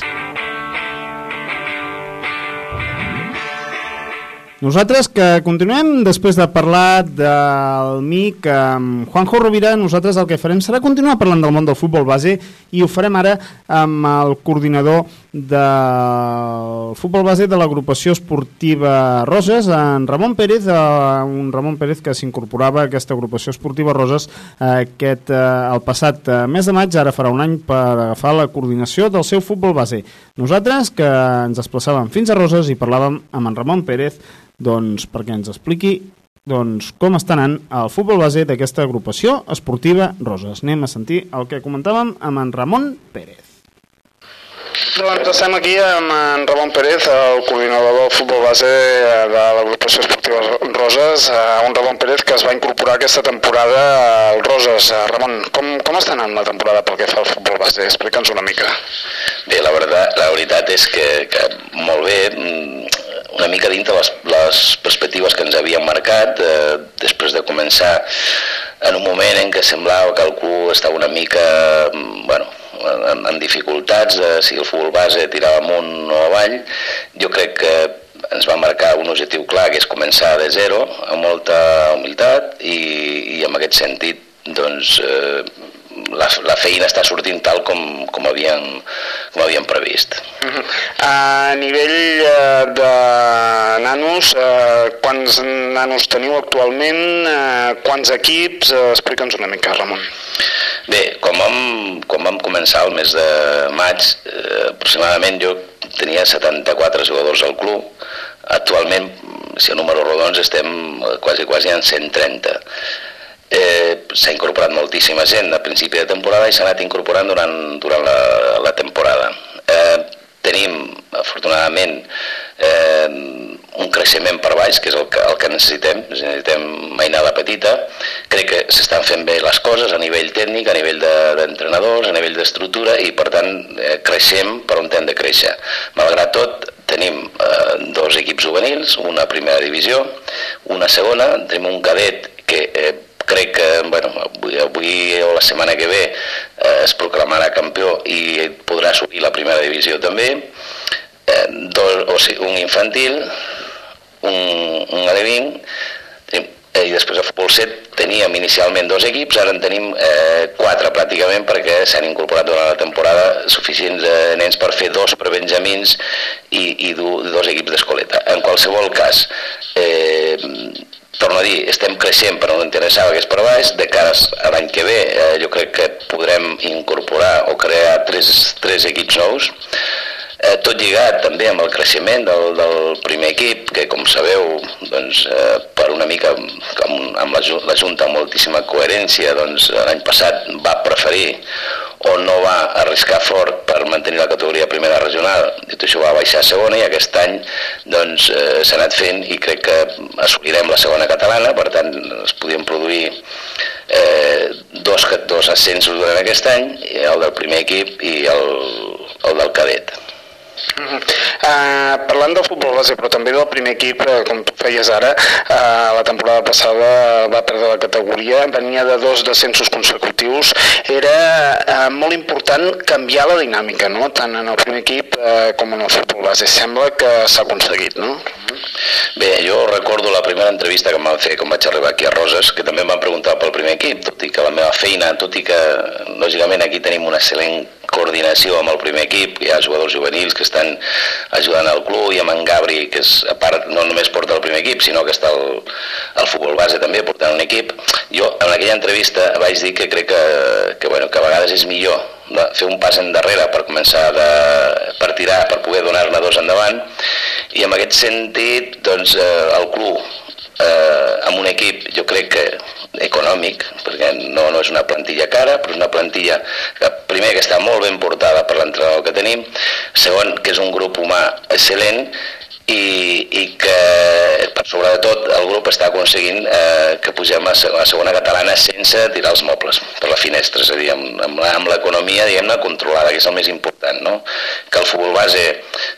Nosaltres que continuem, després de parlar del MIC amb Juanjo Rovira, nosaltres el que farem serà continuar parlant del món del futbol base i ho farem ara amb el coordinador del futbol base de l'agrupació esportiva Roses, en Ramon Pérez, eh, un Ramon Pérez que s'incorporava a aquesta agrupació esportiva Roses eh, aquest, eh, el passat mes de maig, ara farà un any per agafar la coordinació del seu futbol base. Nosaltres que ens desplaçàvem fins a Roses i parlàvem amb en Ramon Pérez doncs, perquè ens expliqui doncs, com està anant el futbol base d'aquesta agrupació esportiva Roses. Anem a sentir el que comentàvem amb en Ramon Pérez. Doncs estem aquí amb en Ramon Pérez, el coordinador del futbol base de l'agrupació esportiva Roses, eh, un Ramon Pérez que es va incorporar aquesta temporada al Roses. Eh, Ramon, com, com està anant la temporada pel que fa al futbol base? Explica'ns una mica. Bé, la, veritat, la veritat és que, que molt bé, mm, una mica dintre les, les perspectives que ens havíem marcat, eh, després de començar en un moment en què semblava que el club estava una mica, mm, bueno, en, en dificultats, de si el futbol base tirava amunt o avall, jo crec que ens va marcar un objectiu clar, que és començar de zero, amb molta humilitat, i, i en aquest sentit, doncs, eh, la, la feina està sortint tal com, com, havíem, com havíem previst. Uh -huh. A nivell eh, de nanos, eh, quants nanos teniu actualment? Eh, quants equips? Eh, Explica'ns una mica, Ramon. Bé, com vam, com vam començar el mes de maig, eh, aproximadament jo tenia 74 jugadors al club. Actualment, si a números rodons, estem quasi, quasi en 130 eh, s'ha incorporat moltíssima gent a principi de temporada i s'ha anat incorporant durant, durant la, la temporada. Eh, tenim, afortunadament, eh, un creixement per baix, que és el que, el que necessitem, necessitem mainada petita. Crec que s'estan fent bé les coses a nivell tècnic, a nivell d'entrenadors, de, a nivell d'estructura, i per tant eh, creixem per on hem de créixer. Malgrat tot, tenim eh, dos equips juvenils, una primera divisió, una segona, tenim un cadet que eh, crec que bueno, avui, avui o la setmana que ve eh, es proclamarà campió i podrà subir la primera divisió també, eh, dos, o sigui, un infantil, un, un eh, i després a futbol 7 teníem inicialment dos equips, ara en tenim eh, quatre pràcticament perquè s'han incorporat durant la temporada suficients eh, nens per fer dos prebenjamins i, i du, dos equips d'escoleta. En qualsevol cas, eh, torno a dir, estem creixent per on interessava que és per baix, de cara a l'any que ve eh, jo crec que podrem incorporar o crear tres, tres equips nous, eh, tot lligat també amb el creixement del, del primer equip, que com sabeu, doncs, eh, per una mica amb, amb la, la Junta amb moltíssima coherència, doncs l'any passat va preferir o no va arriscar fort per mantenir la categoria primera regional, dit això va baixar a segona i aquest any doncs, eh, anat fent i crec que assolirem la segona catalana, per tant es podien produir eh, dos, dos ascensos durant aquest any, el del primer equip i el, el del cadet. Uh, parlant del futbol base, però també del primer equip, uh, com tu feies ara, uh, la temporada passada va perdre la categoria, venia de dos descensos consecutius, era uh, molt important canviar la dinàmica, no? tant en el primer equip uh, com en el futbol base. Sembla que s'ha aconseguit, no? Bé, jo recordo la primera entrevista que em van fer quan vaig arribar aquí a Roses, que també em van preguntar pel primer equip, tot i que la meva feina, tot i que lògicament aquí tenim una excel·lent coordinació amb el primer equip, hi ha jugadors juvenils que estan ajudant al club i amb en Gabri, que és, a part no només porta el primer equip, sinó que està al, al futbol base també portant un equip. Jo en aquella entrevista vaig dir que crec que, que, bueno, que a vegades és millor de fer un pas endarrere per començar de, per tirar, per poder donar-ne dos endavant i en aquest sentit doncs, eh, el club eh, amb un equip jo crec que econòmic, perquè no, no és una plantilla cara, però és una plantilla que primer que està molt ben portada per l'entrenador que tenim, segon que és un grup humà excel·lent i, i que per sobre de tot el grup està aconseguint eh, que pugem a, seg- a segona catalana sense tirar els mobles per la finestra, és a dir, amb, amb, la- l'economia diguem-ne controlada, que és el més important, no? que el futbol base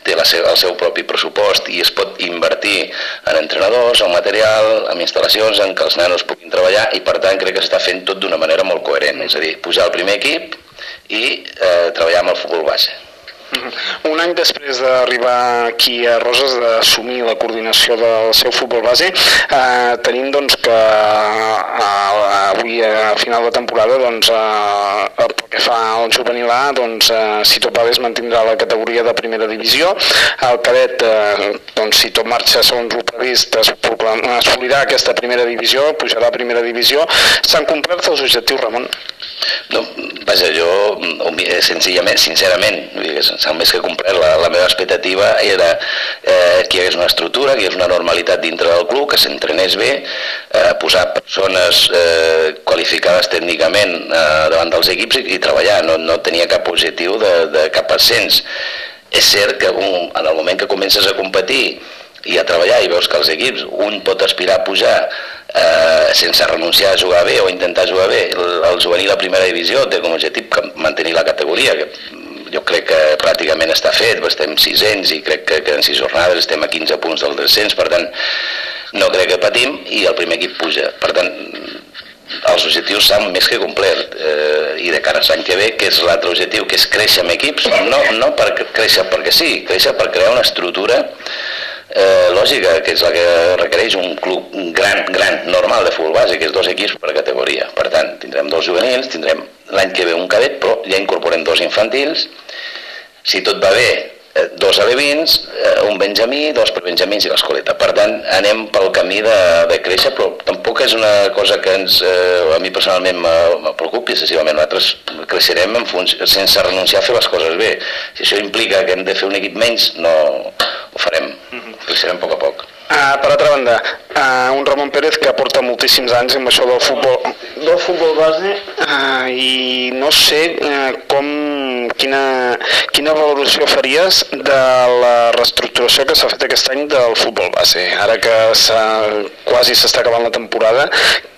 té la seva, el seu propi pressupost i es pot invertir en entrenadors, en material, en instal·lacions, en que els nanos puguin treballar i per tant crec que s'està fent tot d'una manera molt coherent, és a dir, pujar al primer equip i eh, treballar amb el futbol base. Un any després d'arribar aquí a Roses, d'assumir la coordinació del seu futbol base, eh, tenim doncs, que eh, avui a final de temporada doncs, eh, pel que fa al juvenil A, doncs, eh, si tot va bé es mantindrà la categoria de primera divisió, el cadet, eh, doncs, si tot marxa segons el previst, es assolirà aquesta primera divisió, pujarà a primera divisió. S'han complert els objectius, Ramon? No, vaja, jo, senzillament, sincerament, vull dir que s'ha més que complert, la, la meva expectativa era eh, que hi hagués una estructura, que hi hagués una normalitat dintre del club, que s'entrenés bé, eh, posar persones eh, qualificades tècnicament eh, davant dels equips i, i treballar, no, no tenia cap objectiu de, de cap ascens. És cert que un, en el moment que comences a competir i a treballar i veus que els equips, un pot aspirar a pujar eh, sense renunciar a jugar bé o intentar jugar bé. El, el juvenil a primera divisió té com a objectiu mantenir la categoria, que jo crec que pràcticament està fet, estem 600 i crec que queden 6 jornades, estem a 15 punts del descens, per tant no crec que patim i el primer equip puja. Per tant, els objectius s'han més que complert eh, i de cara a l'any que ve, que és l'altre objectiu, que és créixer amb equips, no, no per créixer perquè sí, créixer per crear una estructura eh, lògica, que és la que requereix un club gran, gran, normal de futbol base, que és dos equips per categoria. Per tant, tindrem dos juvenils, tindrem l'any que ve un cadet, però ja incorporem dos infantils. Si tot va bé, eh, dos alevins, eh, un benjamí, dos prebenjamins i l'escoleta. Per tant, anem pel camí de, de créixer, però tampoc és una cosa que ens, eh, a mi personalment me, me preocupi excessivament. Nosaltres creixerem en funció, sense renunciar a fer les coses bé. Si això implica que hem de fer un equip menys, no ho farem. Creixerem a poc a poc. Uh, per altra banda, uh, un Ramon Pérez que porta moltíssims anys amb això del futbol, del futbol base uh, i no sé uh, com, quina, quina valoració faries de la reestructuració que s'ha fet aquest any del futbol base. Ara que quasi s'està acabant la temporada,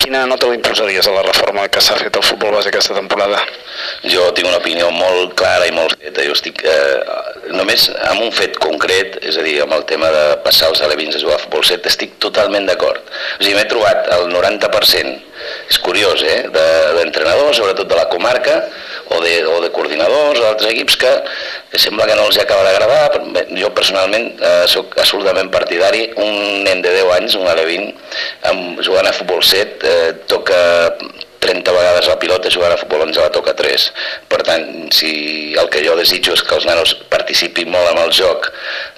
quina nota li posaries a la reforma que s'ha fet al futbol base aquesta temporada? Jo tinc una opinió molt clara i molt feta. Jo estic eh, només amb un fet concret, és a dir, amb el tema de passar els alevins a jugar a futbol 7, estic totalment d'acord. O sigui, m'he trobat el 90%, és curiós, eh, de- d'entrenadors, sobretot de la comarca, o de, o de coordinadors o d'altres equips que, que sembla que no els acaba d'agradar. bé, Jo personalment eh, sóc absolutament partidari. Un nen de 10 anys, un alevin, amb, jugant a futbol 7, eh, toca 30 vegades la pilota jugant a futbol ens la toca 3. Per tant, si el que jo desitjo és que els nanos participin molt amb el joc,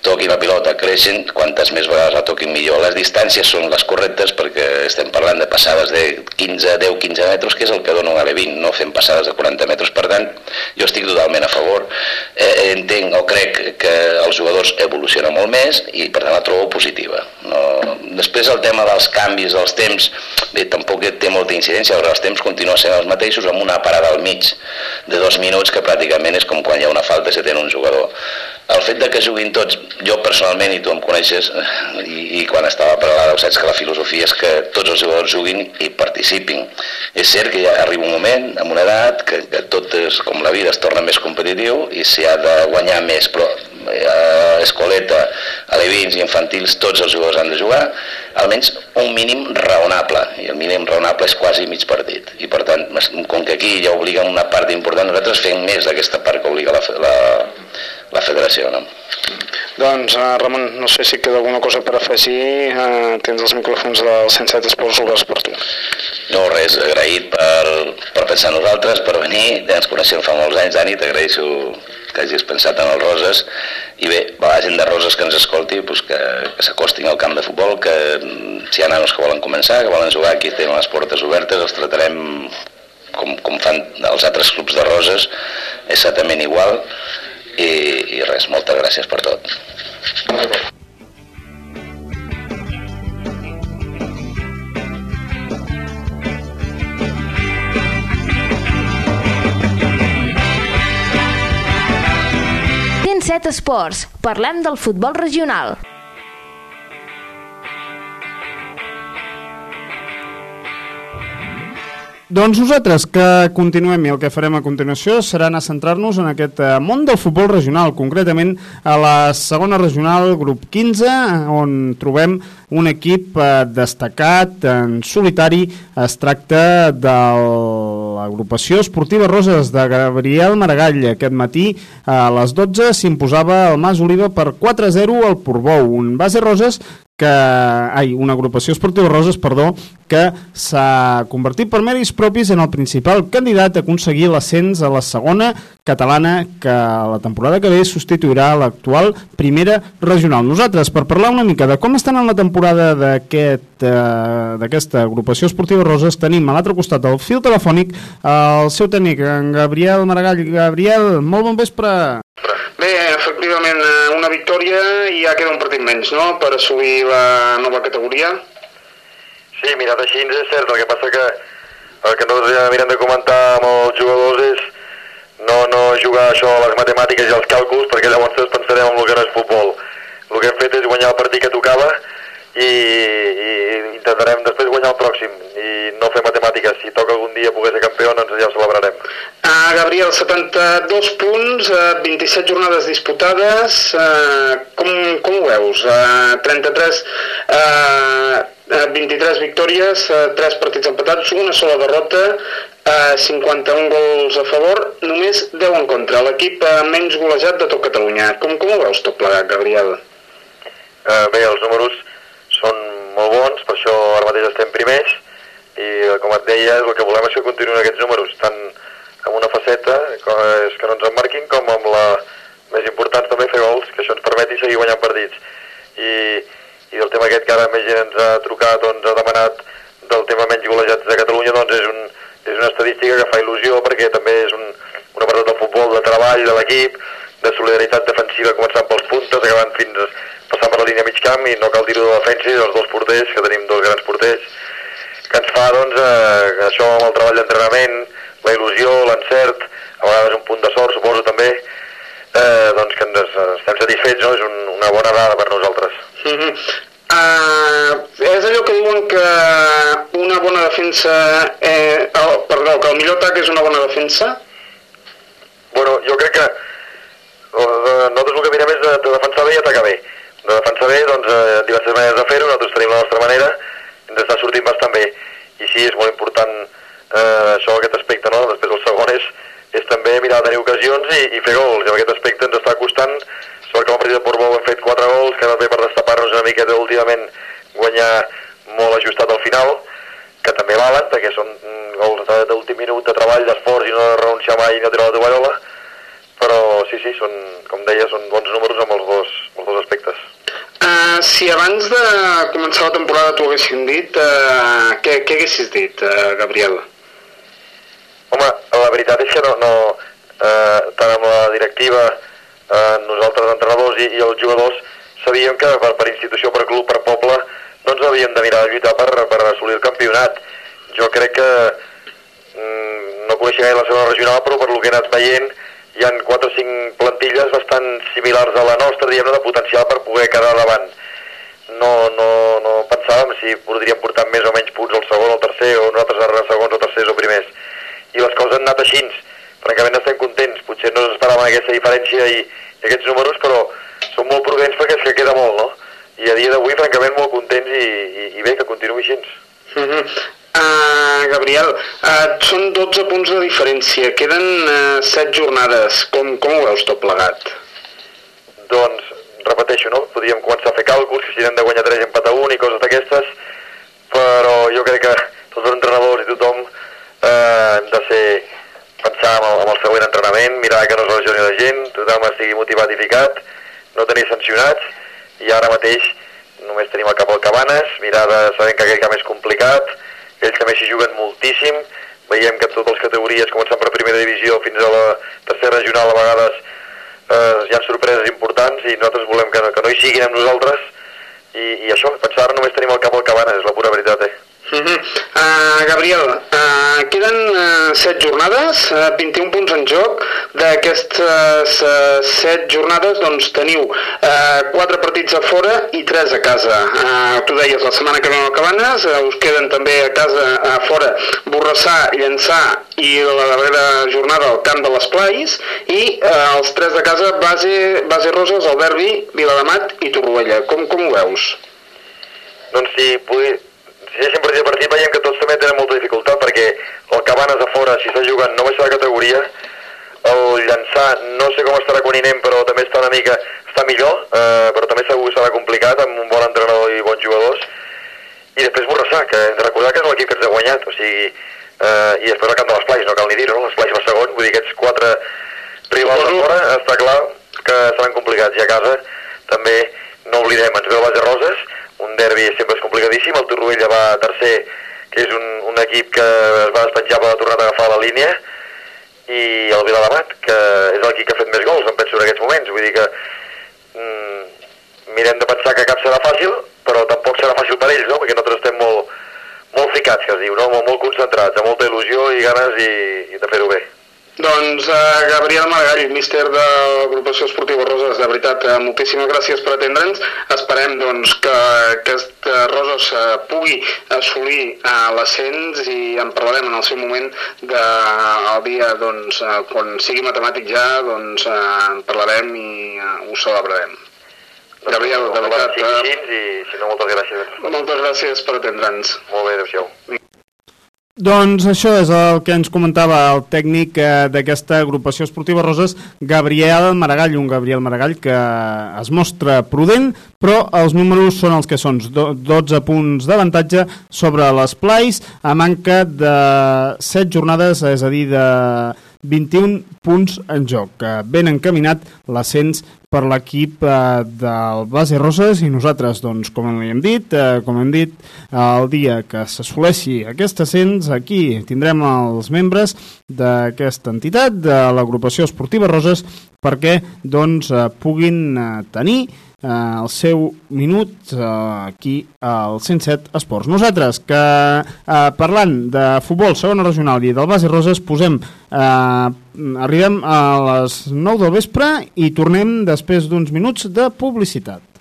toquin la pilota, creixen, quantes més vegades la toquin millor. Les distàncies són les correctes perquè estem parlant de passades de 15, 10, 15 metres, que és el que dona un Ale20, no fem passades de 40 metres. Per tant, jo estic totalment a favor. Eh, entenc o crec que els jugadors evolucionen molt més i per tant la trobo positiva. No... Després el tema dels canvis, dels temps, bé, tampoc té molta incidència, perquè els temps continuen sent els mateixos amb una parada al mig de dos minuts que pràcticament és com quan hi ha una falta i se té un jugador. El fet de que juguin tots, jo personalment, i tu em coneixes, i, i quan estava per l'Ada, saps que la filosofia és que tots els jugadors juguin i participin. És cert que ja arriba un moment, amb una edat, que, que tot és com la vida, es torna més competitiu i s'hi ha de guanyar més, però eh, escoleta, alevins i infantils, tots els jugadors han de jugar, almenys un mínim raonable, i el mínim raonable és quasi mig partit. I per tant, com que aquí ja obliga una part important, nosaltres fem més d'aquesta part que obliga la, la, la federació, no? Doncs, uh, Ramon, no sé si queda alguna cosa per afegir. Uh, tens els micròfons del 107 Esports oberts per tu. No, res, agraït per, per pensar en nosaltres, per venir, ja ens coneixem fa molts anys, Dani, t'agraeixo que hagis pensat en els Roses, i bé, a la gent de Roses que ens escolti, doncs que, que s'acostin al camp de futbol, que mm, si hi ha nanos que volen començar, que volen jugar, aquí tenen les portes obertes, els tratarem com, com fan els altres clubs de Roses, exactament igual, i, i res, moltes gràcies per tot. 7 esports. Parlem del futbol regional. Doncs nosaltres que continuem i el que farem a continuació serà anar a centrar-nos en aquest eh, món del futbol regional, concretament a la segona regional, grup 15, on trobem un equip eh, destacat en solitari. Es tracta de l'agrupació esportiva Roses de Gabriel Maragall. Aquest matí a les 12 s'imposava el Mas Oliva per 4-0 al Portbou, un base Roses que, ai, una agrupació esportiva Roses, perdó, que s'ha convertit per mèrits propis en el principal candidat a aconseguir l'ascens a la segona catalana que la temporada que ve substituirà l'actual primera regional. Nosaltres, per parlar una mica de com estan en la temporada eh, d'aquesta agrupació esportiva Roses, tenim a l'altre costat del fil telefònic el seu tècnic, en Gabriel Maragall. Gabriel, molt bon vespre. Bé, efectivament, eh, una victòria i ja queda un partit menys, no?, per assolir la nova categoria. Sí, mirat així és cert, el que passa que el que nosaltres ja mirem de comentar amb els jugadors és no, no jugar això a les matemàtiques i als càlculs perquè llavors ens pensarem en el que no és futbol. El que hem fet és guanyar el partit que tocava i, i intentarem després guanyar el pròxim i no fer matemàtiques. Si toca algun dia poder ser campió, doncs ja ho celebrarem. Uh, Gabriel, 72 punts, uh, 27 jornades disputades, uh, com, com ho veus? Uh, 33, uh, uh, 23 victòries, uh, 3 partits empatats, una sola derrota, uh, 51 gols a favor, només 10 en contra. L'equip uh, menys golejat de tot Catalunya. Com, com ho veus tot plegat, Gabriel? Eh, bé, els números són molt bons, per això ara mateix estem primers i com et deia, el que volem és que continuïn aquests números, tant amb una faceta, com és que no ens emmarquin, com amb la més important també fer gols, que això ens permeti seguir guanyant partits. I, i del tema aquest que ara més gent ens ha trucat o ens ha demanat del tema menys golejats de Catalunya, doncs és, un, és una estadística que fa il·lusió perquè també és un, un apartat del futbol, de treball de l'equip, de solidaritat defensiva començant pels puntes, acabant fins passant per la línia mig camp i no cal dir-ho de defensa i dels dos porters, que tenim dos grans porters, que ens fa doncs eh, això amb el treball d'entrenament, la il·lusió, l'encert, a vegades un punt de sort, suposo també, eh, doncs que ens, estem satisfets, no? és un, una bona dada per nosaltres. Uh -huh. uh, és allò que diuen que una bona defensa... Eh, oh, perdó, que el millor atac és una bona defensa? Bueno, jo crec que eh, nosaltres el que mirem és de, de defensar bé i atacar bé. De defensar bé, doncs, eh, diverses maneres de fer-ho, nosaltres tenim la nostra manera, ens està sortint bastant bé. I sí, és molt important eh, això, aquest aspecte, no? Després el segon és, és també mirar de tenir ocasions i, i fer gols. I en aquest aspecte ens està costant, sort que el partit de Portbou hem fet 4 gols, que bé per destapar-nos una miqueta últimament guanyar molt ajustat al final, que també valen, perquè són mm, gols d'últim minut de treball, d'esforç i no renunciar mai ni a tirar la tovallola, però sí, sí, són, com deia, són bons números amb els dos, els dos aspectes. Uh, si abans de començar la temporada t'ho haguessin dit, uh, què, què haguessis dit, uh, Gabriel? Home, la veritat és que no, no eh, tant amb la directiva, eh, nosaltres entrenadors i, i els jugadors, sabíem que per, per institució, per club, per poble, ens havíem de mirar a lluitar per, per assolir el campionat. Jo crec que mm, no coneixia gaire la segona regional, però per lo que he anat veient, hi han 4 o 5 plantilles bastant similars a la nostra, diguem-ne, de potencial per poder quedar davant. No, no, no pensàvem si podríem portar més o menys punts al segon o al tercer, o nosaltres ara segons o tercers o primers i les coses han anat així. Francament estem contents, potser no ens esperàvem aquesta diferència i, aquests números, però són molt prudents perquè és que queda molt, no? I a dia d'avui, francament, molt contents i, i, i bé, que continuï així. Uh -huh. Uh, Gabriel, uh, són 12 punts de diferència, queden uh, 7 jornades. Com, com ho veus tot plegat? Doncs, repeteixo, no? Podríem començar a fer càlculs, si hem de guanyar 3 empat a 1 i coses d'aquestes, però jo crec que tots els entrenadors i tothom eh, hem de ser pensar en el, en el següent entrenament, mirar que no es lesioni la gent, tothom estigui motivat i ficat, no tenir sancionats, i ara mateix només tenim el cap al Cabanes, mirar de sabent que aquell camp és complicat, ells també s'hi juguen moltíssim, veiem que totes les categories, començant per primera divisió fins a la tercera regional, a vegades eh, hi ha sorpreses importants i nosaltres volem que, que no hi siguin amb nosaltres i, i això, pensar ara només tenim el cap al Cabanes, és la pura veritat, eh? Uh -huh. uh, Gabriel, uh, queden uh, 7 jornades, uh, 21 punts en joc. D'aquestes uh, 7 jornades doncs, teniu uh, 4 partits a fora i 3 a casa. Uh, tu deies, la setmana que no Cabanes, uh, us queden també a casa a fora Borrassà, Llançà i la darrera jornada al camp de les Plais i uh, els 3 de casa base, base Roses, el Derbi, Viladamat i Torroella. Com, com ho veus? Doncs si, pugui, si deixem partit a partit veiem que tots també tenen molta dificultat perquè el Cabanes a fora, si està jugant, no baixa de categoria, el Llançà no sé com estarà quan hi anem, però també està una mica, està millor, eh, però també segur que serà complicat amb un bon entrenador i bons jugadors. I després Borrassà, que hem de recordar que és l'equip que ens ha guanyat, o sigui, eh, i després el camp de les Plais, no cal ni dir-ho, no? les Plais va segon, vull dir, aquests quatre rivals de fora, està clar que seran complicats. I a casa també no oblidem, ens ve el Base Roses, un derbi sempre és complicadíssim, el Torroella va tercer, que és un, un equip que es va despenjar per tornar a agafar la línia, i el Viladamat, que és l'equip que ha fet més gols, em penso, en aquests moments. Vull dir que mm, mirem de pensar que cap serà fàcil, però tampoc serà fàcil per ells, no? Perquè nosaltres estem molt, molt ficats, que es diu, no? Molt, molt concentrats, amb molta il·lusió i ganes i, i de fer-ho bé. Doncs uh, Gabriel Maragall, míster de l'agrupació esportiva Roses, de veritat, uh, moltíssimes gràcies per atendre'ns. Esperem doncs, que aquest uh, Roses uh, pugui assolir uh, l'ascens i en parlarem en el seu moment de, el dia doncs, uh, quan sigui matemàtic ja, doncs uh, en parlarem i uh, ho celebrarem. Gabriel, de veritat, uh, i, si no, moltes gràcies. moltes gràcies per atendre'ns. Molt bé, adéu-siau. Doncs això és el que ens comentava el tècnic eh, d'aquesta agrupació esportiva Roses, Gabriel Maragall, un Gabriel Maragall que es mostra prudent, però els números són els que són, do- 12 punts d'avantatge sobre les Plais, a manca de 7 jornades, és a dir, de 21 punts en joc. Ben encaminat l'ascens per l'equip eh, del Base Roses i nosaltres, doncs, com hem dit, eh, com hem dit, el dia que s'assoleixi aquest ascens, aquí tindrem els membres d'aquesta entitat, de l'agrupació esportiva Roses, perquè doncs, eh, puguin eh, tenir eh, el seu minut eh, aquí al 107 Esports. Nosaltres, que eh, parlant de futbol segona regional i del base Roses, posem, eh, arribem a les 9 del vespre i tornem després d'uns minuts de publicitat.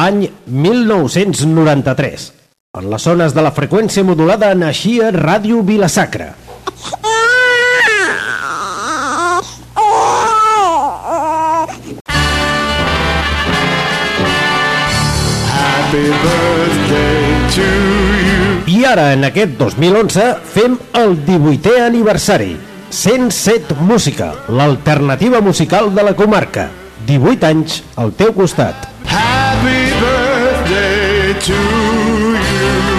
Any 1993. En les zones de la freqüència modulada naixia Ràdio Vilasacra. Happy birthday to you. I ara, en aquest 2011, fem el 18è aniversari. 107 Música, l'alternativa musical de la comarca. 18 anys al teu costat. Happy birthday to you.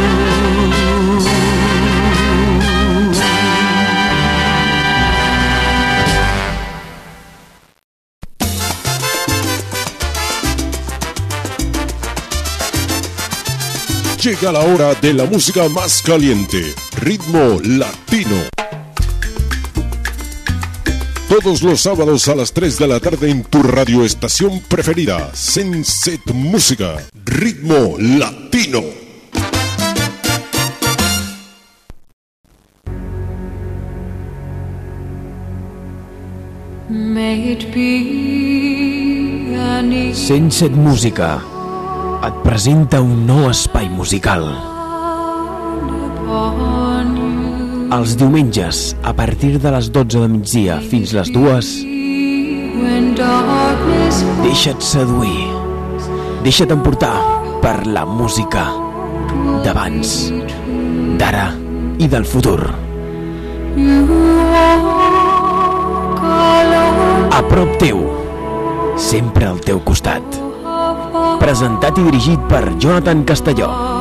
Llega la hora de la música más caliente, ritmo latino. Todos los sábados a las 3 de la tarde en tu radioestación preferida, Senset Música, ritmo latino. 107 Música. et presenta un nou espai musical. Els diumenges, a partir de les 12 de migdia fins les 2, When darkness deixa't seduir. Deixa't emportar per la música d'abans, d'ara i del futur. A prop teu, sempre al teu costat. Presentat i dirigit per Jonathan Castelló.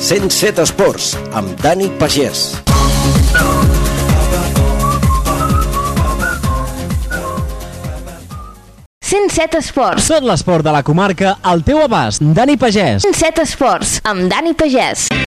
107 Esports, amb Dani Pagès. set Esports. Tot l'esport de la comarca al teu abast. Dani Pagès. 107 Esports, amb Dani Pagès.